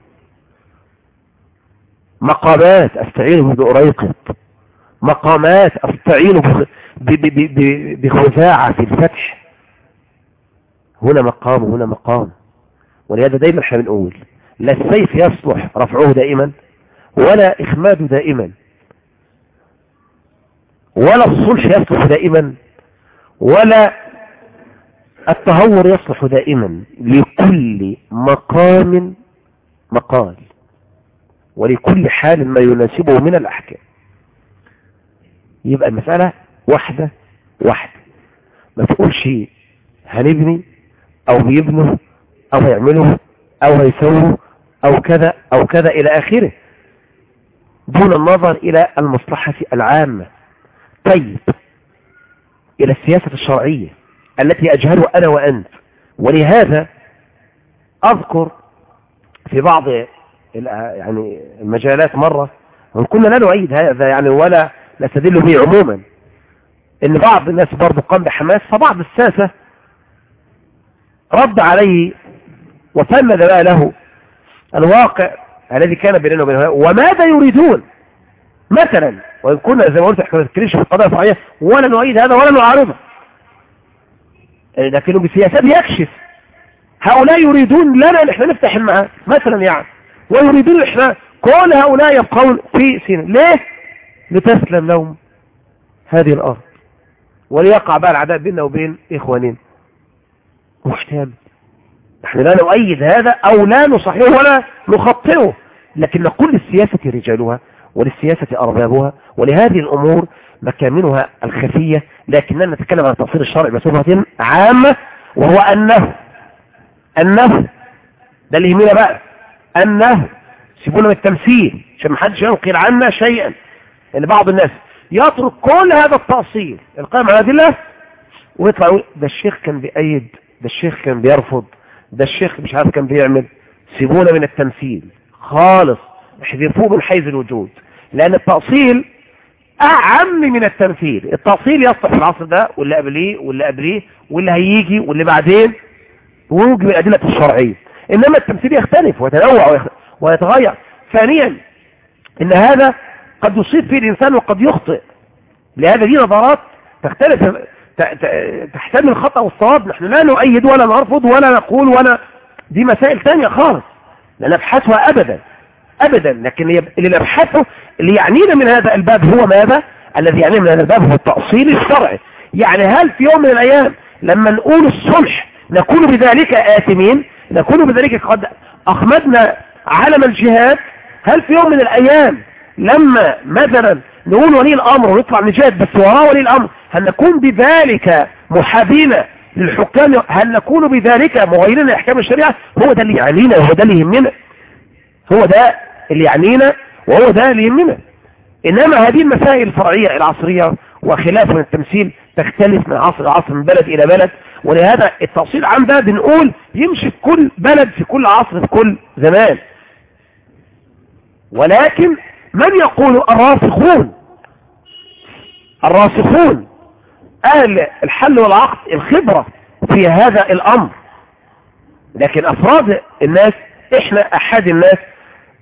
مقامات! أستعين بأريقط مقامات! أستعين بخزاعة في الفتح. هنا مقام وهنا مقام. ولهذا دايما إحنا بنقول لا السيف يصلح رفعه دائما ولا إخماده دائما ولا الصلح يصلح دائما ولا التهور يصلح دائما. لكل مقام مقال ولكل حال ما يناسبه من الأحكام. يبقى المسألة واحدة واحدة. ما تقولش هنبني أو بيبنوا أو هيعملوا أو هيسووا أو كذا أو كذا إلى آخره. دون النظر إلى المصلحة العامة. طيب إلى السياسة الشرعية التي أجهلها أنا وأنت. ولهذا أذكر في بعض يعني المجالات مرة كنا لا نعيد هذا يعني ولا نستدل به عموما إن بعض الناس برضو قام بحماس فبعض الساسة رد عليه وفند بقى له الواقع الذي كان بيننا وبينه وماذا يريدون؟ مثلا وإن كنا زي ما قلت إحنا نتكلمش في القضايا الفرعية ولا نعيد هذا ولا نعارضه. لكنه بسياسات يكشف. هؤلاء يريدون لنا إن إحنا نفتح المعاد مثلا يعني. ويريدون إحنا كل هؤلاء يبقون في سينا ليه؟ لتسلم لهم هذه الأرض. وليقع بقى العداء بيننا وبين اخوانين محتام نحن لا نؤيد هذا أو لا نصححه ولا نخطئه لكن نقول للسياسة رجالها وللسياسة أربابها ولهذه الأمور مكامنها الخفية لكننا نتكلم عن تفصيل الشرع بصفة عامة وهو أنه أنه ده اللي يهمنا بقى أنه سيبونا من التمثيل عشان محدش ينقل عنا شيئا. ان بعض الناس يترك كل هذا التأصيل القائم على الأدلة ويطلع ده الشيخ كان بيأيد ده الشيخ كان بيرفض ده الشيخ مش عارف كان بيعمل سيبونا من التمثيل خالص احذفوه من حيز الوجود لأن التأصيل أعم من التمثيل التأصيل يصلح في العصر ده واللي قبليه واللي قبليه واللي هيجي واللي بعدين ويوجب الأدلة الشرعية إنما التمثيل يختلف ويتنوع ويتغير. ثانيا إن هذا قد يصيب فيه الإنسان وقد يخطئ لهذا دي نظرات تختلف تحتمل الخطأ والصواب. نحن لا نؤيد ولا نرفض ولا نقول ولا دي مسائل ثانية خالص. لا نبحثها أبدا. أبدا. لكن اللي نبحثه اللي يعنينا من هذا الباب هو ماذا؟ الذي يعنينا من هذا الباب هو التأصيل الشرعي. يعني هل في يوم من الأيام لما نقول الصلح نكون بذلك آثمين؟ نكون بذلك قد أخمدنا علم الجهاد؟ هل في يوم من الأيام لما مثلا نقول ولي الأمر ونطلع نجاهد بس وراه ولي الأمر هل نكون بذلك محابين للحكام؟ هل نكون بذلك مغيرين لأحكام الشريعة؟ هو ده اللي يعنينا وهو ده اللي يهمنا. هو ده اللي يعنينا وهو ده اللي يهمنا. إنما هذه المسائل الفرعية العصرية وخلاف من التمثيل تختلف من عصر لعصر من بلد إلى بلد. ولهذا التفصيل عن ده بنقول يمشي في كل بلد في كل عصر في كل زمان. ولكن من يقول الراسخون؟ الراسخون. أهل الحل والعقد الخبرة في هذا الأمر. لكن أفراد الناس إحنا أحد الناس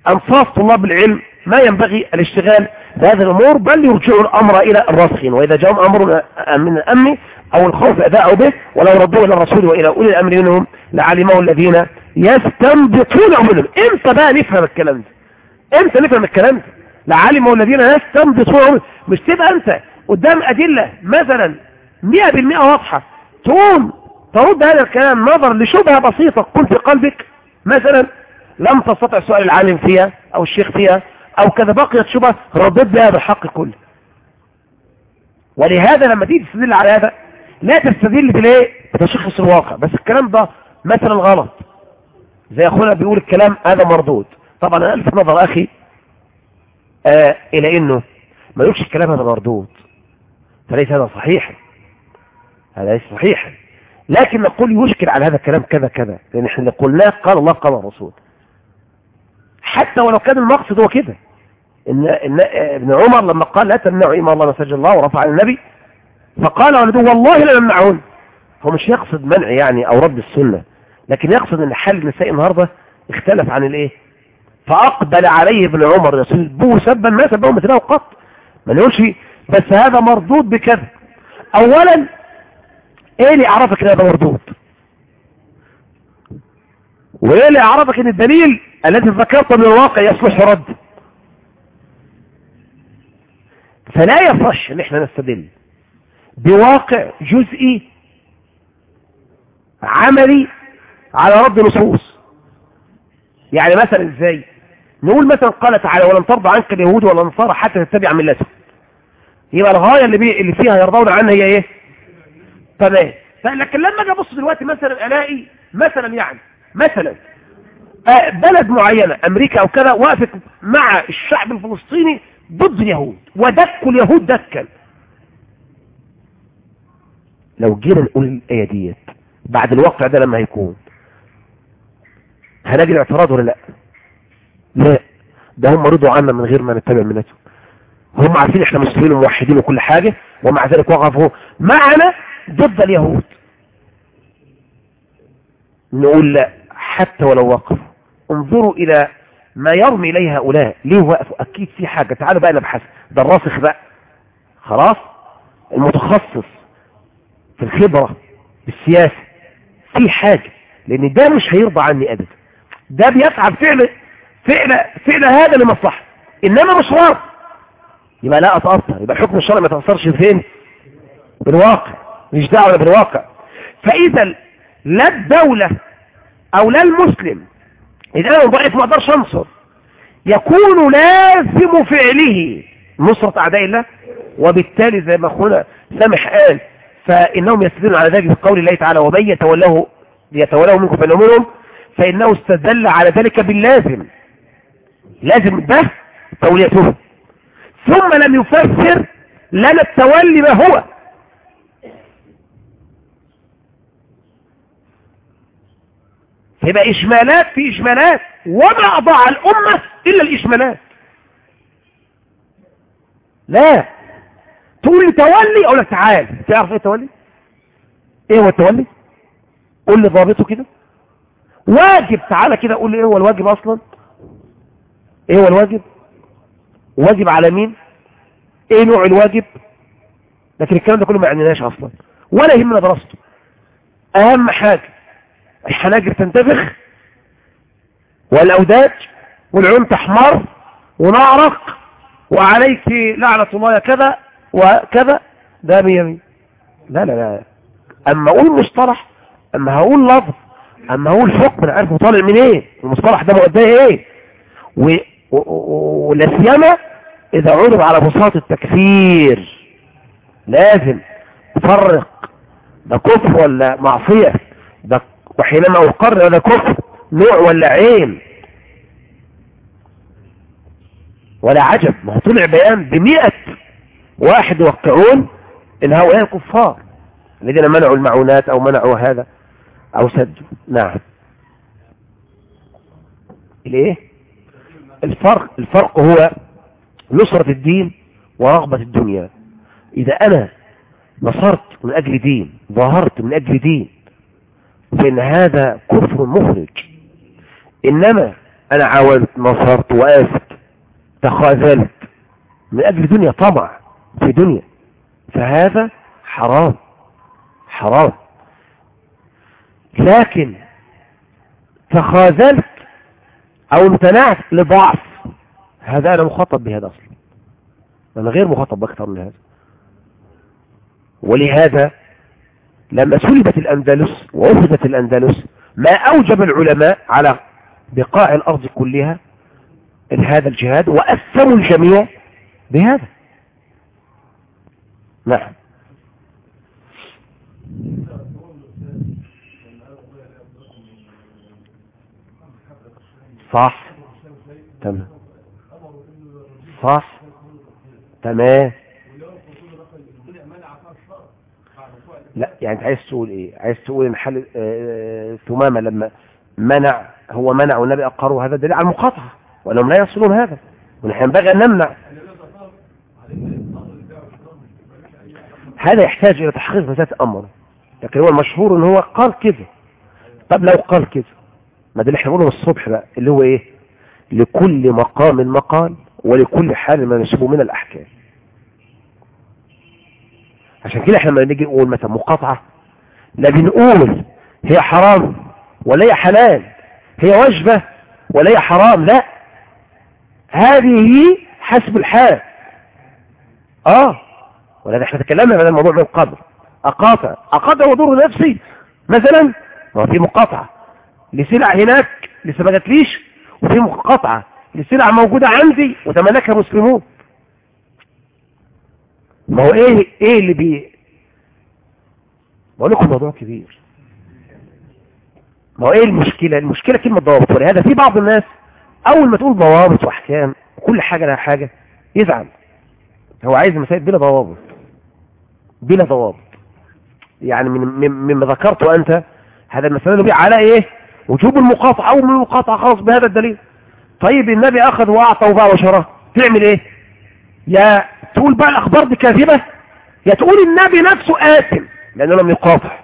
أنصاف طلاب العلم ما ينبغي الاشتغال بهذه الأمور بل يرجعوا الأمر إلى الراسخين. وإذا جاءهم أمر من الأمن أو الخوف أداء به ولو ردوا إلى الرسول وإلى أولي الأمر منهم لعلمه الذين يستنبطون منهم. إمتى بقى نفهم الكلام ده؟ إمتى نفهم الكلام ده؟ لعلمه الذين يستنبطون. مش تبقى أنت قدام أدلة مثلا 100% واضحة. تقوم ترد هذا الكلام نظر لشبهة بسيطة قل في قلبك. مثلا لم تستطع سؤال العالم فيها أو الشيخ فيها أو كذا بقيت شبهة ردت بها بالحق كله. ولهذا لما تيجي تستدل على هذا لا تستدل بالايه بتشخص الواقع. بس الكلام ده مثلا غلط. زي أخونا بيقول الكلام هذا مردود. طبعا أنا الفت نظر أخي. آه إلى إنه ما يقولش الكلام هذا مردود. فليس هذا صحيحا هذا ليس صحيحا لكن نقول يشكل على هذا الكلام كذا كذا. لأن إحنا قلناه قال الله قال الرسول. حتى ولو كان المقصد هو كده. إن, إن ابن عمر لما قال لا تمنعوا إما الله مساجد الله ورفع النبي فقال ولده والله لا نمنعون هو مش يقصد منع يعني أو رد السنة. لكن يقصد أن حال النساء النهاردة اختلف عن الإيه؟ فأقبل عليه ابن عمر. يسبه سبا ما سبه مثله قط. ما نقولش بس هذا مردود بكذا أولا إيه اللي عرفك إن هذا مردود؟ وإيه اللي عرفك إن الدليل الذي ذكرته من الواقع يصلح رد؟ فلا يصح إن إحنا نستدل بواقع جزئي عملي على رد نصوص. يعني مثلا إزاي؟ نقول مثلا قال تعالى ولن ترضى عنك اليهود ولا النصارى حتى تتبع ملتهم يبقى الغاية اللي, بي اللي فيها يرضون عنها هي إيه؟ تمام. لكن لما أجي أبص دلوقتي مثلا ألاقي مثلا يعني مثلا بلد معينة أمريكا أو كذا وقفت مع الشعب الفلسطيني ضد اليهود ودكوا اليهود دكا. لو جينا نقول الآية ديت بعد الواقع ده لما هيكون هنجد اعتراض ولا لأ؟ لا. ده هم رضوا عنا من غير ما نتبع منتهم. هم عارفين إحنا مسلمين وموحدين وكل حاجة ومع ذلك وقفوا معنا ضد اليهود. نقول لا حتى ولو وقفوا. انظروا إلى ما يرمي إليه هؤلاء. ليه وقفوا؟ أكيد في حاجة. تعالوا بقى نبحث. ده الراسخ بقى. خلاص؟ المتخصص في الخبرة بالسياسة في حاجة. لأن ده مش هيرضى عني ابدا. ده بيفعل فعل فعل فعل هذا لمصلحة. إنما مش راضي يبقى لا أتأثر. يبقى الحكم الشرعي ما تأثرش فين؟ بالواقع. مش دعوة بالواقع. فإذا لا الدولة أو لا المسلم إذا أنا ضعيف ما أقدرش انصر يكون لازم فعله نصرة أعداء الله. وبالتالي زي ما أخونا سامح قال فإنهم يستدلون على ذلك بقول الله تعالى ومن يتولاه يتولاه منكم فنؤمنهم فإنه استدل على ذلك باللازم. لازم ده توليته ثم لم يفسر لنا التولي ما هو. يبقى إشمالات في إشمالات وما أضاع الأمة إلا الإشمالات. لا. تقول لي تولي؟ أقول لك تعال. تعرف إيه تولي إيه هو التولي؟ قول لي ضابطه كده. واجب تعالى كده قول لي إيه هو الواجب أصلا؟ إيه هو الواجب؟ واجب على مين؟ إيه نوع الواجب؟ لكن الكلام ده كله ما يعنيناش أصلا ولا يهمنا دراسته أهم حاجة الحناجر تنتفخ والأوداج والعيون تحمر ونعرق وعليك لعنة الله كذا وكذا. ده بيمين لا لا لا. أما أقول مصطلح أما هقول لفظ أما هقول حكم أنا عارف طالع من إيه المصطلح ده مؤداه إيه؟ ولا سيما إذا عرض على بساط التكفير. لازم تفرق ده كفر ولا معصية؟ ده وحينما أقرر هذا كفر نوع ولا عين؟ ولا عجب. ما هو طلع بيان بمئة واحد يوقعون إن هؤلاء الكفار الذين منعوا المعونات أو منعوا هذا أو سدوا نعم. الايه الفرق الفرق هو نصرة الدين ورغبة الدنيا. إذا أنا نصرت من أجل دين ظهرت من أجل دين فإن هذا كفر مخرج. إنما أنا عاونت نصرت وآفت تخاذلت من أجل دنيا طمع في دنيا. فهذا حرام حرام. لكن تخاذلت أو امتنعت لضعف. هذا أنا مخاطب بهذا أصلا. أنا غير مخاطب أكثر من هذا. ولهذا لما سلبت الأندلس وأخذت الأندلس ما أوجب العلماء على بقاع الأرض كلها هذا الجهاد وأثروا الجميع بهذا. نعم. صح؟ تمام صح؟ تمام. لا يعني انت عايز تقول إيه؟ عايز تقول ان حل آه، ثمامة لما منع هو منع والنبي اقره هذا دليل على المقاطعة وانهم لا يصلون هذا ونحن ينبغي أن نمنع. هذا يحتاج إلى تحقيق ذات أمر لكن هو المشهور إن هو قال كده طب لو قال كده ما ده اللي إحنا بنقوله الصبح بقى اللي هو إيه؟ لكل مقام مقال ولكل حال ما نسبه من الأحكام. عشان كده إحنا لما نيجي نقول مثلا مقاطعة لا بنقول هي حرام ولا هي حلال هي وجبة ولا هي حرام لا. هذه حسب الحال. آه. ولكن إحنا تكلمنا عن الموضوع من قبل. أقاطع. أقاطع وضر نفسي مثلا ما في مقاطعة. لسلع هناك لسه ما جاتليش وفي مقاطعة لسلع موجودة عندي وتملكها مسلمون ما هو إيه إيه اللي بي بقول لكم موضوع كبير. ما هو إيه المشكلة؟ المشكلة كلمة ضوابط. ولهذا في بعض الناس أول ما تقول ضوابط وأحكام وكل حاجة لها حاجة يزعل. هو عايز المسائل بلا ضوابط. بلا ضوابط. يعني من مما ذكرته أنت هذا المسألة اللي على إيه؟ وجوب المقاطعة أو من المقاطعة خلاص بهذا الدليل. طيب النبي أخذ وأعطى وباع وشراه تعمل إيه؟ يا تقول بقى الأخبار دي كاذبة؟ يا تقول النبي نفسه قاتل. لأنه لم يقاطع.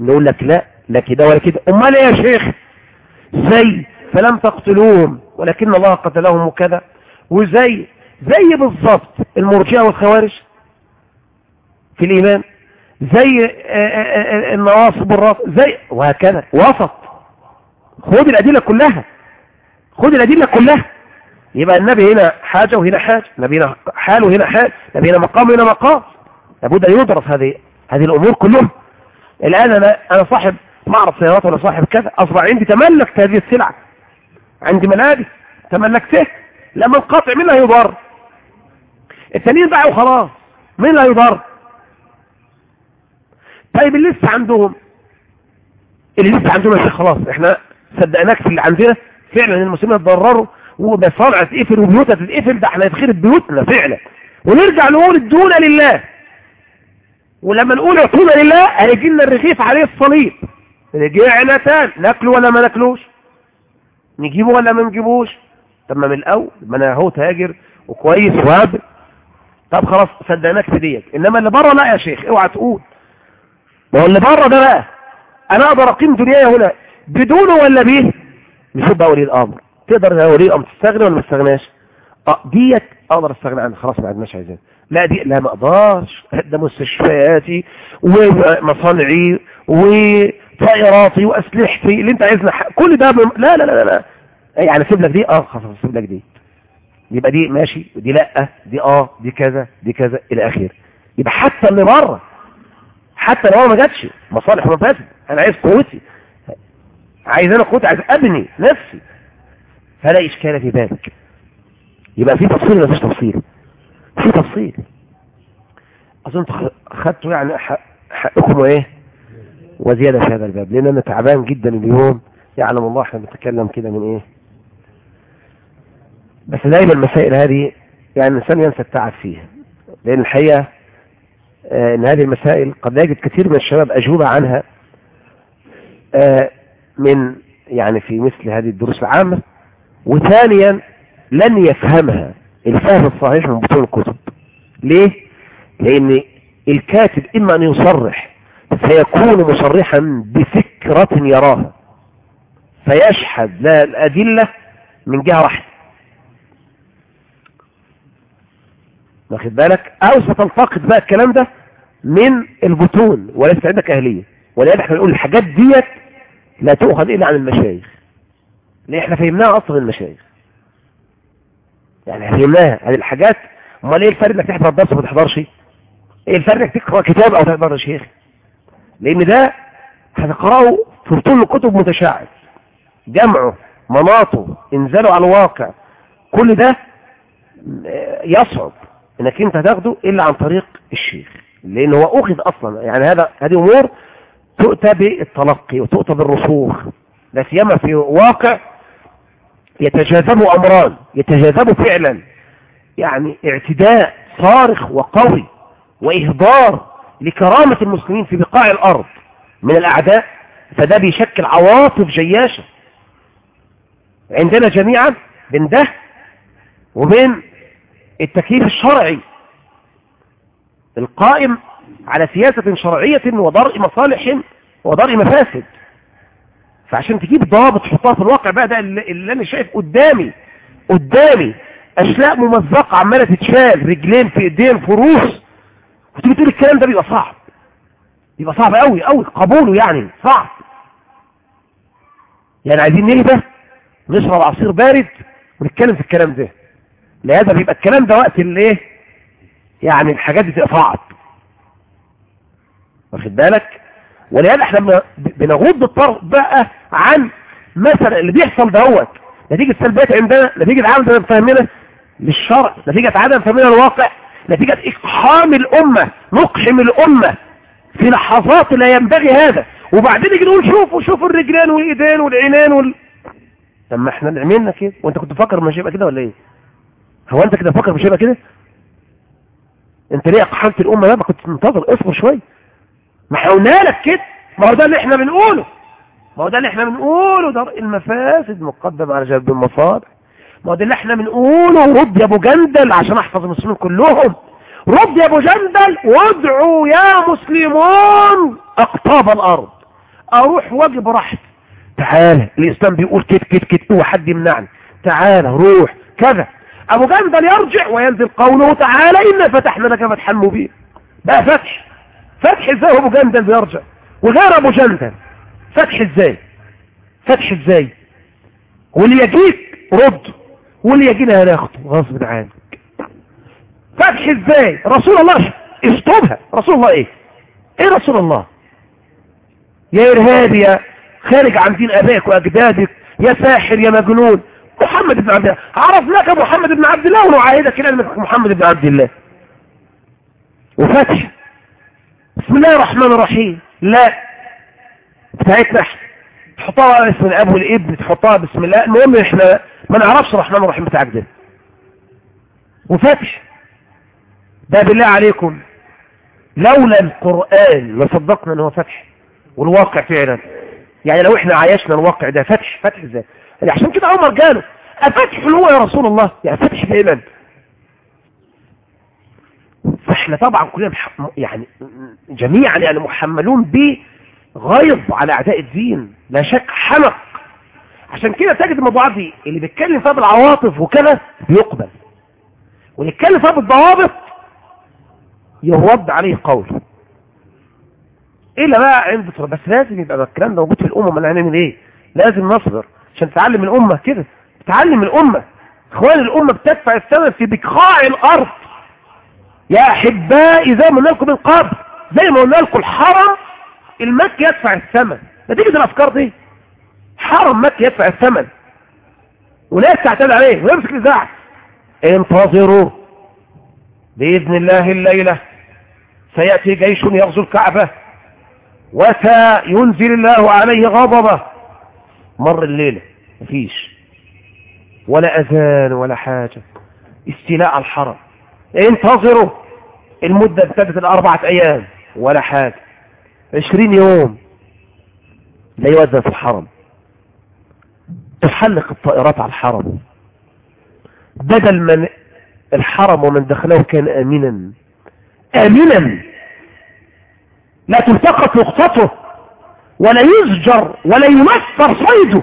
نقول لك لا لا كده ولا كده. أمال إيه يا شيخ؟ زي فلم تقتلوهم. ولكن الله قتلهم وكذا. وزي زي بالظبط المرجئة والخوارج في الإيمان. زي النواصب والرافض زي وهكذا. وسط. خد الأدلة كلها. خد الأدلة كلها. يبقى النبي هنا حاجة وهنا حاجة. النبي هنا حال وهنا حال. النبي هنا مقام وهنا مقام. لابد أن يدرس هذه هذه الأمور كلها الآن أنا أنا صاحب معرض سيارات ولا صاحب كذا. أصبح عندي تملكت هذه السلعة. عندي ملابس تملكته. لما انقطع مين اللي هيضر التانيين باعوا خلاص. مين اللي هيضر طيب اللي لسه عندهم؟ اللي لسه عندهم يا شيخ خلاص إحنا صدقناك في اللي عندنا. فعلا المسلمين اتضرروا ومصانع تقفل وبيوتها تتقفل ده إحنا يتخرب بيوتنا فعلا. ونرجع نقول الدولة لله. ولما نقول اعطونا لله هيجي لنا الرغيف عليه الصليب. رجعنا تاني. ناكله ولا ما ناكلوش؟ نجيبه ولا ما نجيبوش؟ طب ما من الأول ما أنا أهو تاجر وكويس وهابل. طب خلاص صدقناك في ديت. إنما اللي بره لا يا شيخ اوعى تقول. ما هو اللي بره ده بقى. أنا أقدر أقيم دنياي هنا بدونه ولا بيه؟ نشوف بقى ولي الأمر. تقدر يا ولي الأمر تستغني ولا ما تستغناش؟ أه ديت أقدر أستغنى عنها. خلاص ما عندناش عايزين. لا دي لا ما أقدرش. ده مستشفياتي ومصانعي وطائراتي وأسلحتي اللي أنت عايزنا كل ده بم... لا لا لا لا. يعني سيب لك دي؟ آه خلاص سيب لك دي. يبقى دي ماشي. ودي لأ دي آه دي كذا دي كذا إلى اخره يبقى حتى اللي بره حتى لو ما جاتش مصالح ومفاسد أنا عايز قوتي. عايز أنا قوتي عايز أبني نفسي. فلا إشكال في ذلك. يبقى في تفصيل ولا مفيش تفصيل؟ في تفصيل. أظن اخدتوا يعني حقكم وايه وزيادة في هذا الباب. لأن أنا تعبان جدا اليوم. يعلم الله إحنا بنتكلم كده من إيه؟ بس دايما المسائل هذه يعني الإنسان ينسى التعب فيها. لأن الحقيقة إن هذه المسائل قد لا يجد كثير من الشباب اجوبه عنها آه من يعني في مثل هذه الدروس العامة. وثانيا لن يفهمها الفهم الصحيح من بطون الكتب. ليه؟ لأن الكاتب إما أن يصرح فيكون مصرحا بفكرة يراها فيشحذ لا الأدلة من جهة واحدة. واخد بالك؟ أو ستلتقط بقى الكلام ده من البطون وليس عندك أهلية. ولذلك إحنا نقول الحاجات ديت لا تؤخذ إلا عن المشايخ. ليه؟ إحنا فهمناها أصلا المشايخ. يعني فهمناها. هذه الحاجات أمال إيه الفرق إنك تحضر درس وما تحضرش؟ إيه الفرق إنك تقرأ كتاب أو تحضر شيخ؟ لأن ده هتقراه في بطول الكتب متشعب. جمعه مناطه إنزاله على الواقع. كل ده يصعب. إنك أنت تاخده إلا عن طريق الشيخ. لأن هو أخذ أصلا يعني هذا هذه أمور تؤتى بالتلقي وتؤتى بالرسوخ. لا سيما في واقع يتجاذبه أمران يتجاذبه فعلا. يعني اعتداء صارخ وقوي وإهدار لكرامة المسلمين في بقاع الأرض من الأعداء. فده بيشكل عواطف جياشة عندنا جميعا بين ده وبين التكليف الشرعي. القائم على سياسة شرعية وضرء مصالح وضرء مفاسد. فعشان تجيب ضوابط تحطها في الواقع بقى ده اللي أنا شايف قدامي. قدامي أشلاء ممزقة عمالة تتشال رجلين في إيدين في روس وتيجي تقول الكلام ده بيبقى صعب. بيبقى صعب قوي قوي قبوله يعني صعب. يعني عايزين نهدى نشرب عصير بارد ونتكلم في الكلام ده. لهذا بيبقى الكلام ده وقت اللي إيه يعني الحاجات دي صعب واخد بالك؟ ولهذا إحنا بنغض الطرف بقى عن مثلا اللي بيحصل دوت. نتيجة سلبيات عندنا نتيجة عدم فهمنا للشرع نتيجة عدم فهمنا الواقع نتيجة إقحام الأمة نقحم الأمة في لحظات لا ينبغي هذا. وبعدين يجي نقول شوفوا شوفوا الرجلان والإيدين والعينين وال... طب ما إحنا عملنا كده. وانت كنت فاكر مش هيبقى كده ولا إيه؟ هو انت كده فاكر مش هيبقى كده؟ انت ليه اقحمت الأمة؟ ده ما كنت منتظر. اصبر شوية ما إحنا قلنا لك كده. ما هو ده اللي إحنا بنقوله. ما هو ده اللي إحنا بنقوله. درء المفاسد مقدم على جلب المصالح ما هو ده اللي إحنا بنقوله. رد يا أبو جندل عشان أحفظ المسلمين كلهم. رد يا أبو جندل. وادعوا يا مسلمون أقطاب الأرض. أروح واجب راحتي تعالى الإسلام بيقول كت كت كت هو حد يمنعني. تعالى روح. كذا. أبو جندل يرجع وينزل قوله تعالى انا فتحنا لك فتحا مبين. بقى فتح. فتح إزاي أبو جندل بيرجع وغير أبو جندل فتح إزاي؟ فتح إزاي؟ واللي يجيك رد. واللي يجينا هناخده غصب عنك. فتح إزاي؟ رسول الله اشطبها رسول الله إيه؟ إيه رسول الله؟ يا إرهابي يا خارج عن دين ابائك وأجدادك يا ساحر يا مجنون. محمد بن عبد الله. عرفناك محمد بن عبد الله ونعاهدك إلى محمد بن عبد الله. وفتح. بسم الله الرحمن الرحيم. لا. بتاعتنا تحطها باسم الأب والابن تحطها بسم الله. المهم إحنا ما نعرفش الرحمن الرحيم بتاعك ده وفتح. ده بالله عليكم. لولا القرآن لصدقنا ان هو فتح. والواقع فعلا. يعني لو إحنا عايشنا الواقع ده فتح. فتح إزاي؟ يعني عشان كده عمر قاله أفتح هو يا رسول الله؟ يعني فتح فعلا. فإحنا طبعا كلنا يعني جميعا يعني محملون بغيظ على أعداء الدين لا شك حمق. عشان كده تجد الموضوعات دي اللي بيتكلم فيها بالعواطف وكده بيقبل. واللي يتكلم فيها بالضوابط يرد عليه قول. إلا بقى عند بس لازم يبقى الكلام ده موجود في الامه ما هنعمل إيه؟ لازم نصبر. عشان تعلم الأمة كده. تعلم الأمة. إخوان الأمة بتدفع الثمن في بقاع الأرض. يا أحبائي زي ما قلنا لكم من قبل زي ما قلنا لكم الحرم المكي يدفع الثمن. نتيجة الأفكار دي. حرم مكي يدفع الثمن. وناس تعتاد عليه ويمسك الاذاعه انتظروا. بإذن الله الليلة سيأتي جيش يغزو الكعبة وسينزل الله عليه غضبه. مر الليلة مفيش. ولا أذان ولا حاجة. استيلاء الحرم. انتظروا المدة ابتدت الأربعة أيام ولا حاجة. عشرين يوم لا يوزن في الحرم. تحلق الطائرات على الحرم. بدل من الحرم ومن دخله كان آمنا. آمنا. لا تلتقط نقطته. ولا يزجر ولا يمثر صيده.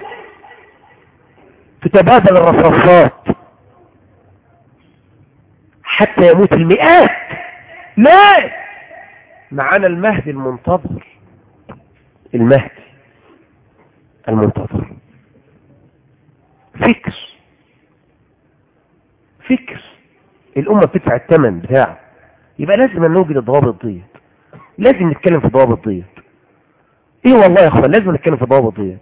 تتبادل الرصاصات حتى يموت المئات. لا! معنا المهدي المنتظر. المهدي المنتظر. فكر. فكر. الأمة بتدفع الثمن بتاعه. يبقى لازم نوجد الضوابط ديت. لازم نتكلم في الضوابط ديت. إيه والله يا أخوان لازم نتكلم في الضوابط ديت.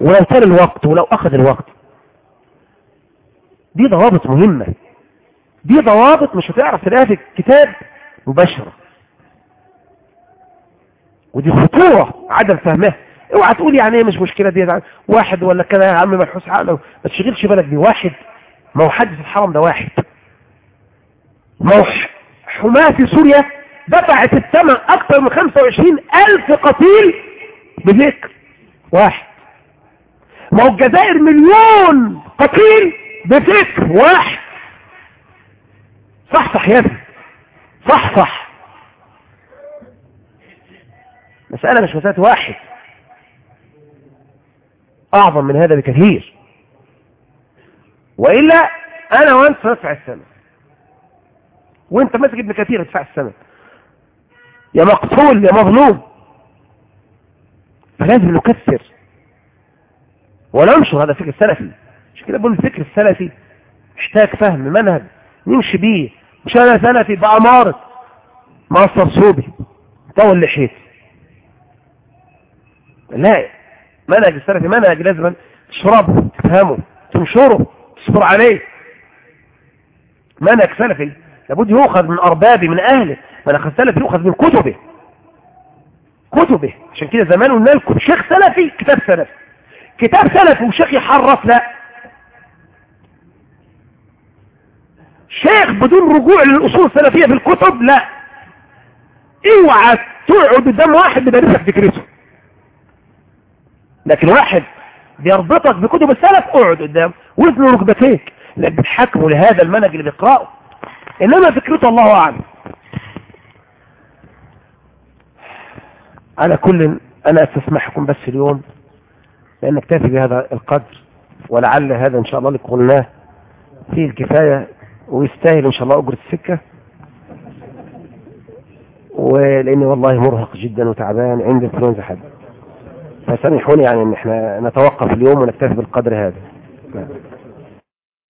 ولو طال الوقت ولو أخذ الوقت. دي ضوابط مهمة. دي ضوابط مش هتعرف تلاقيها في الكتاب مباشرة. ودي خطورة عدم فهمها. اوعى تقول يعني إيه مش مشكلة دي واحد ولا كده يا عم ملحوس عقله ما تشغلش بالك دي واحد. ما هو حدث الحرم ده واحد. ما هو حماة في سوريا دفعت الثمن أكثر من 25 ألف قتيل بذكر. واحد. ما هو الجزائر مليون قتيل بفكر واحد. صح صح يا ابني. صح صح. مسألة مش مسألة واحد. أعظم من هذا بكثير. وإلا أنا وأنت ندفع الثمن. وأنت ماسك ابن كثير ادفع الثمن. يا مقتول يا مظلوم. فلازم نكثر وننشر هذا الفكر السلفي. مش كده بقول الفكر السلفي؟ محتاج فهم منهج. نمشي بيه. مش أنا سلفي بأمارة مصر صوبي طول لحيت. لا. منهج السلفي منهج لازم تشربه تفهمه تنشره تصبر عليه. منهج سلفي لابد يؤخذ من أربابه من أهله. منهج السلفي يؤخذ من كتبه. كتبه. عشان كده زمان قلنا لكم شيخ سلفي كتاب سلفي. كتاب سلفي وشيخ يحرف لا. شيخ بدون رجوع للأصول السلفية في الكتب لا. اوعى تقعد قدام واحد بيدرسك فكرته. لكن واحد بيربطك بكتب السلف اقعد قدام. وزن ركبتيك. لانك بتحكمه لهذا المنهج اللي بيقرأه. إنما فكرته الله أعلم. على كل أنا استسمحكم بس اليوم لأن اكتفي بهذا القدر ولعل هذا إن شاء الله اللي قلناه فيه الكفاية ويستاهل إن شاء الله اجر السكة. ولأني والله مرهق جدا وتعبان عندي انفلونزا حد فسامحوني يعني إن إحنا نتوقف اليوم ونكتفي بالقدر هذا.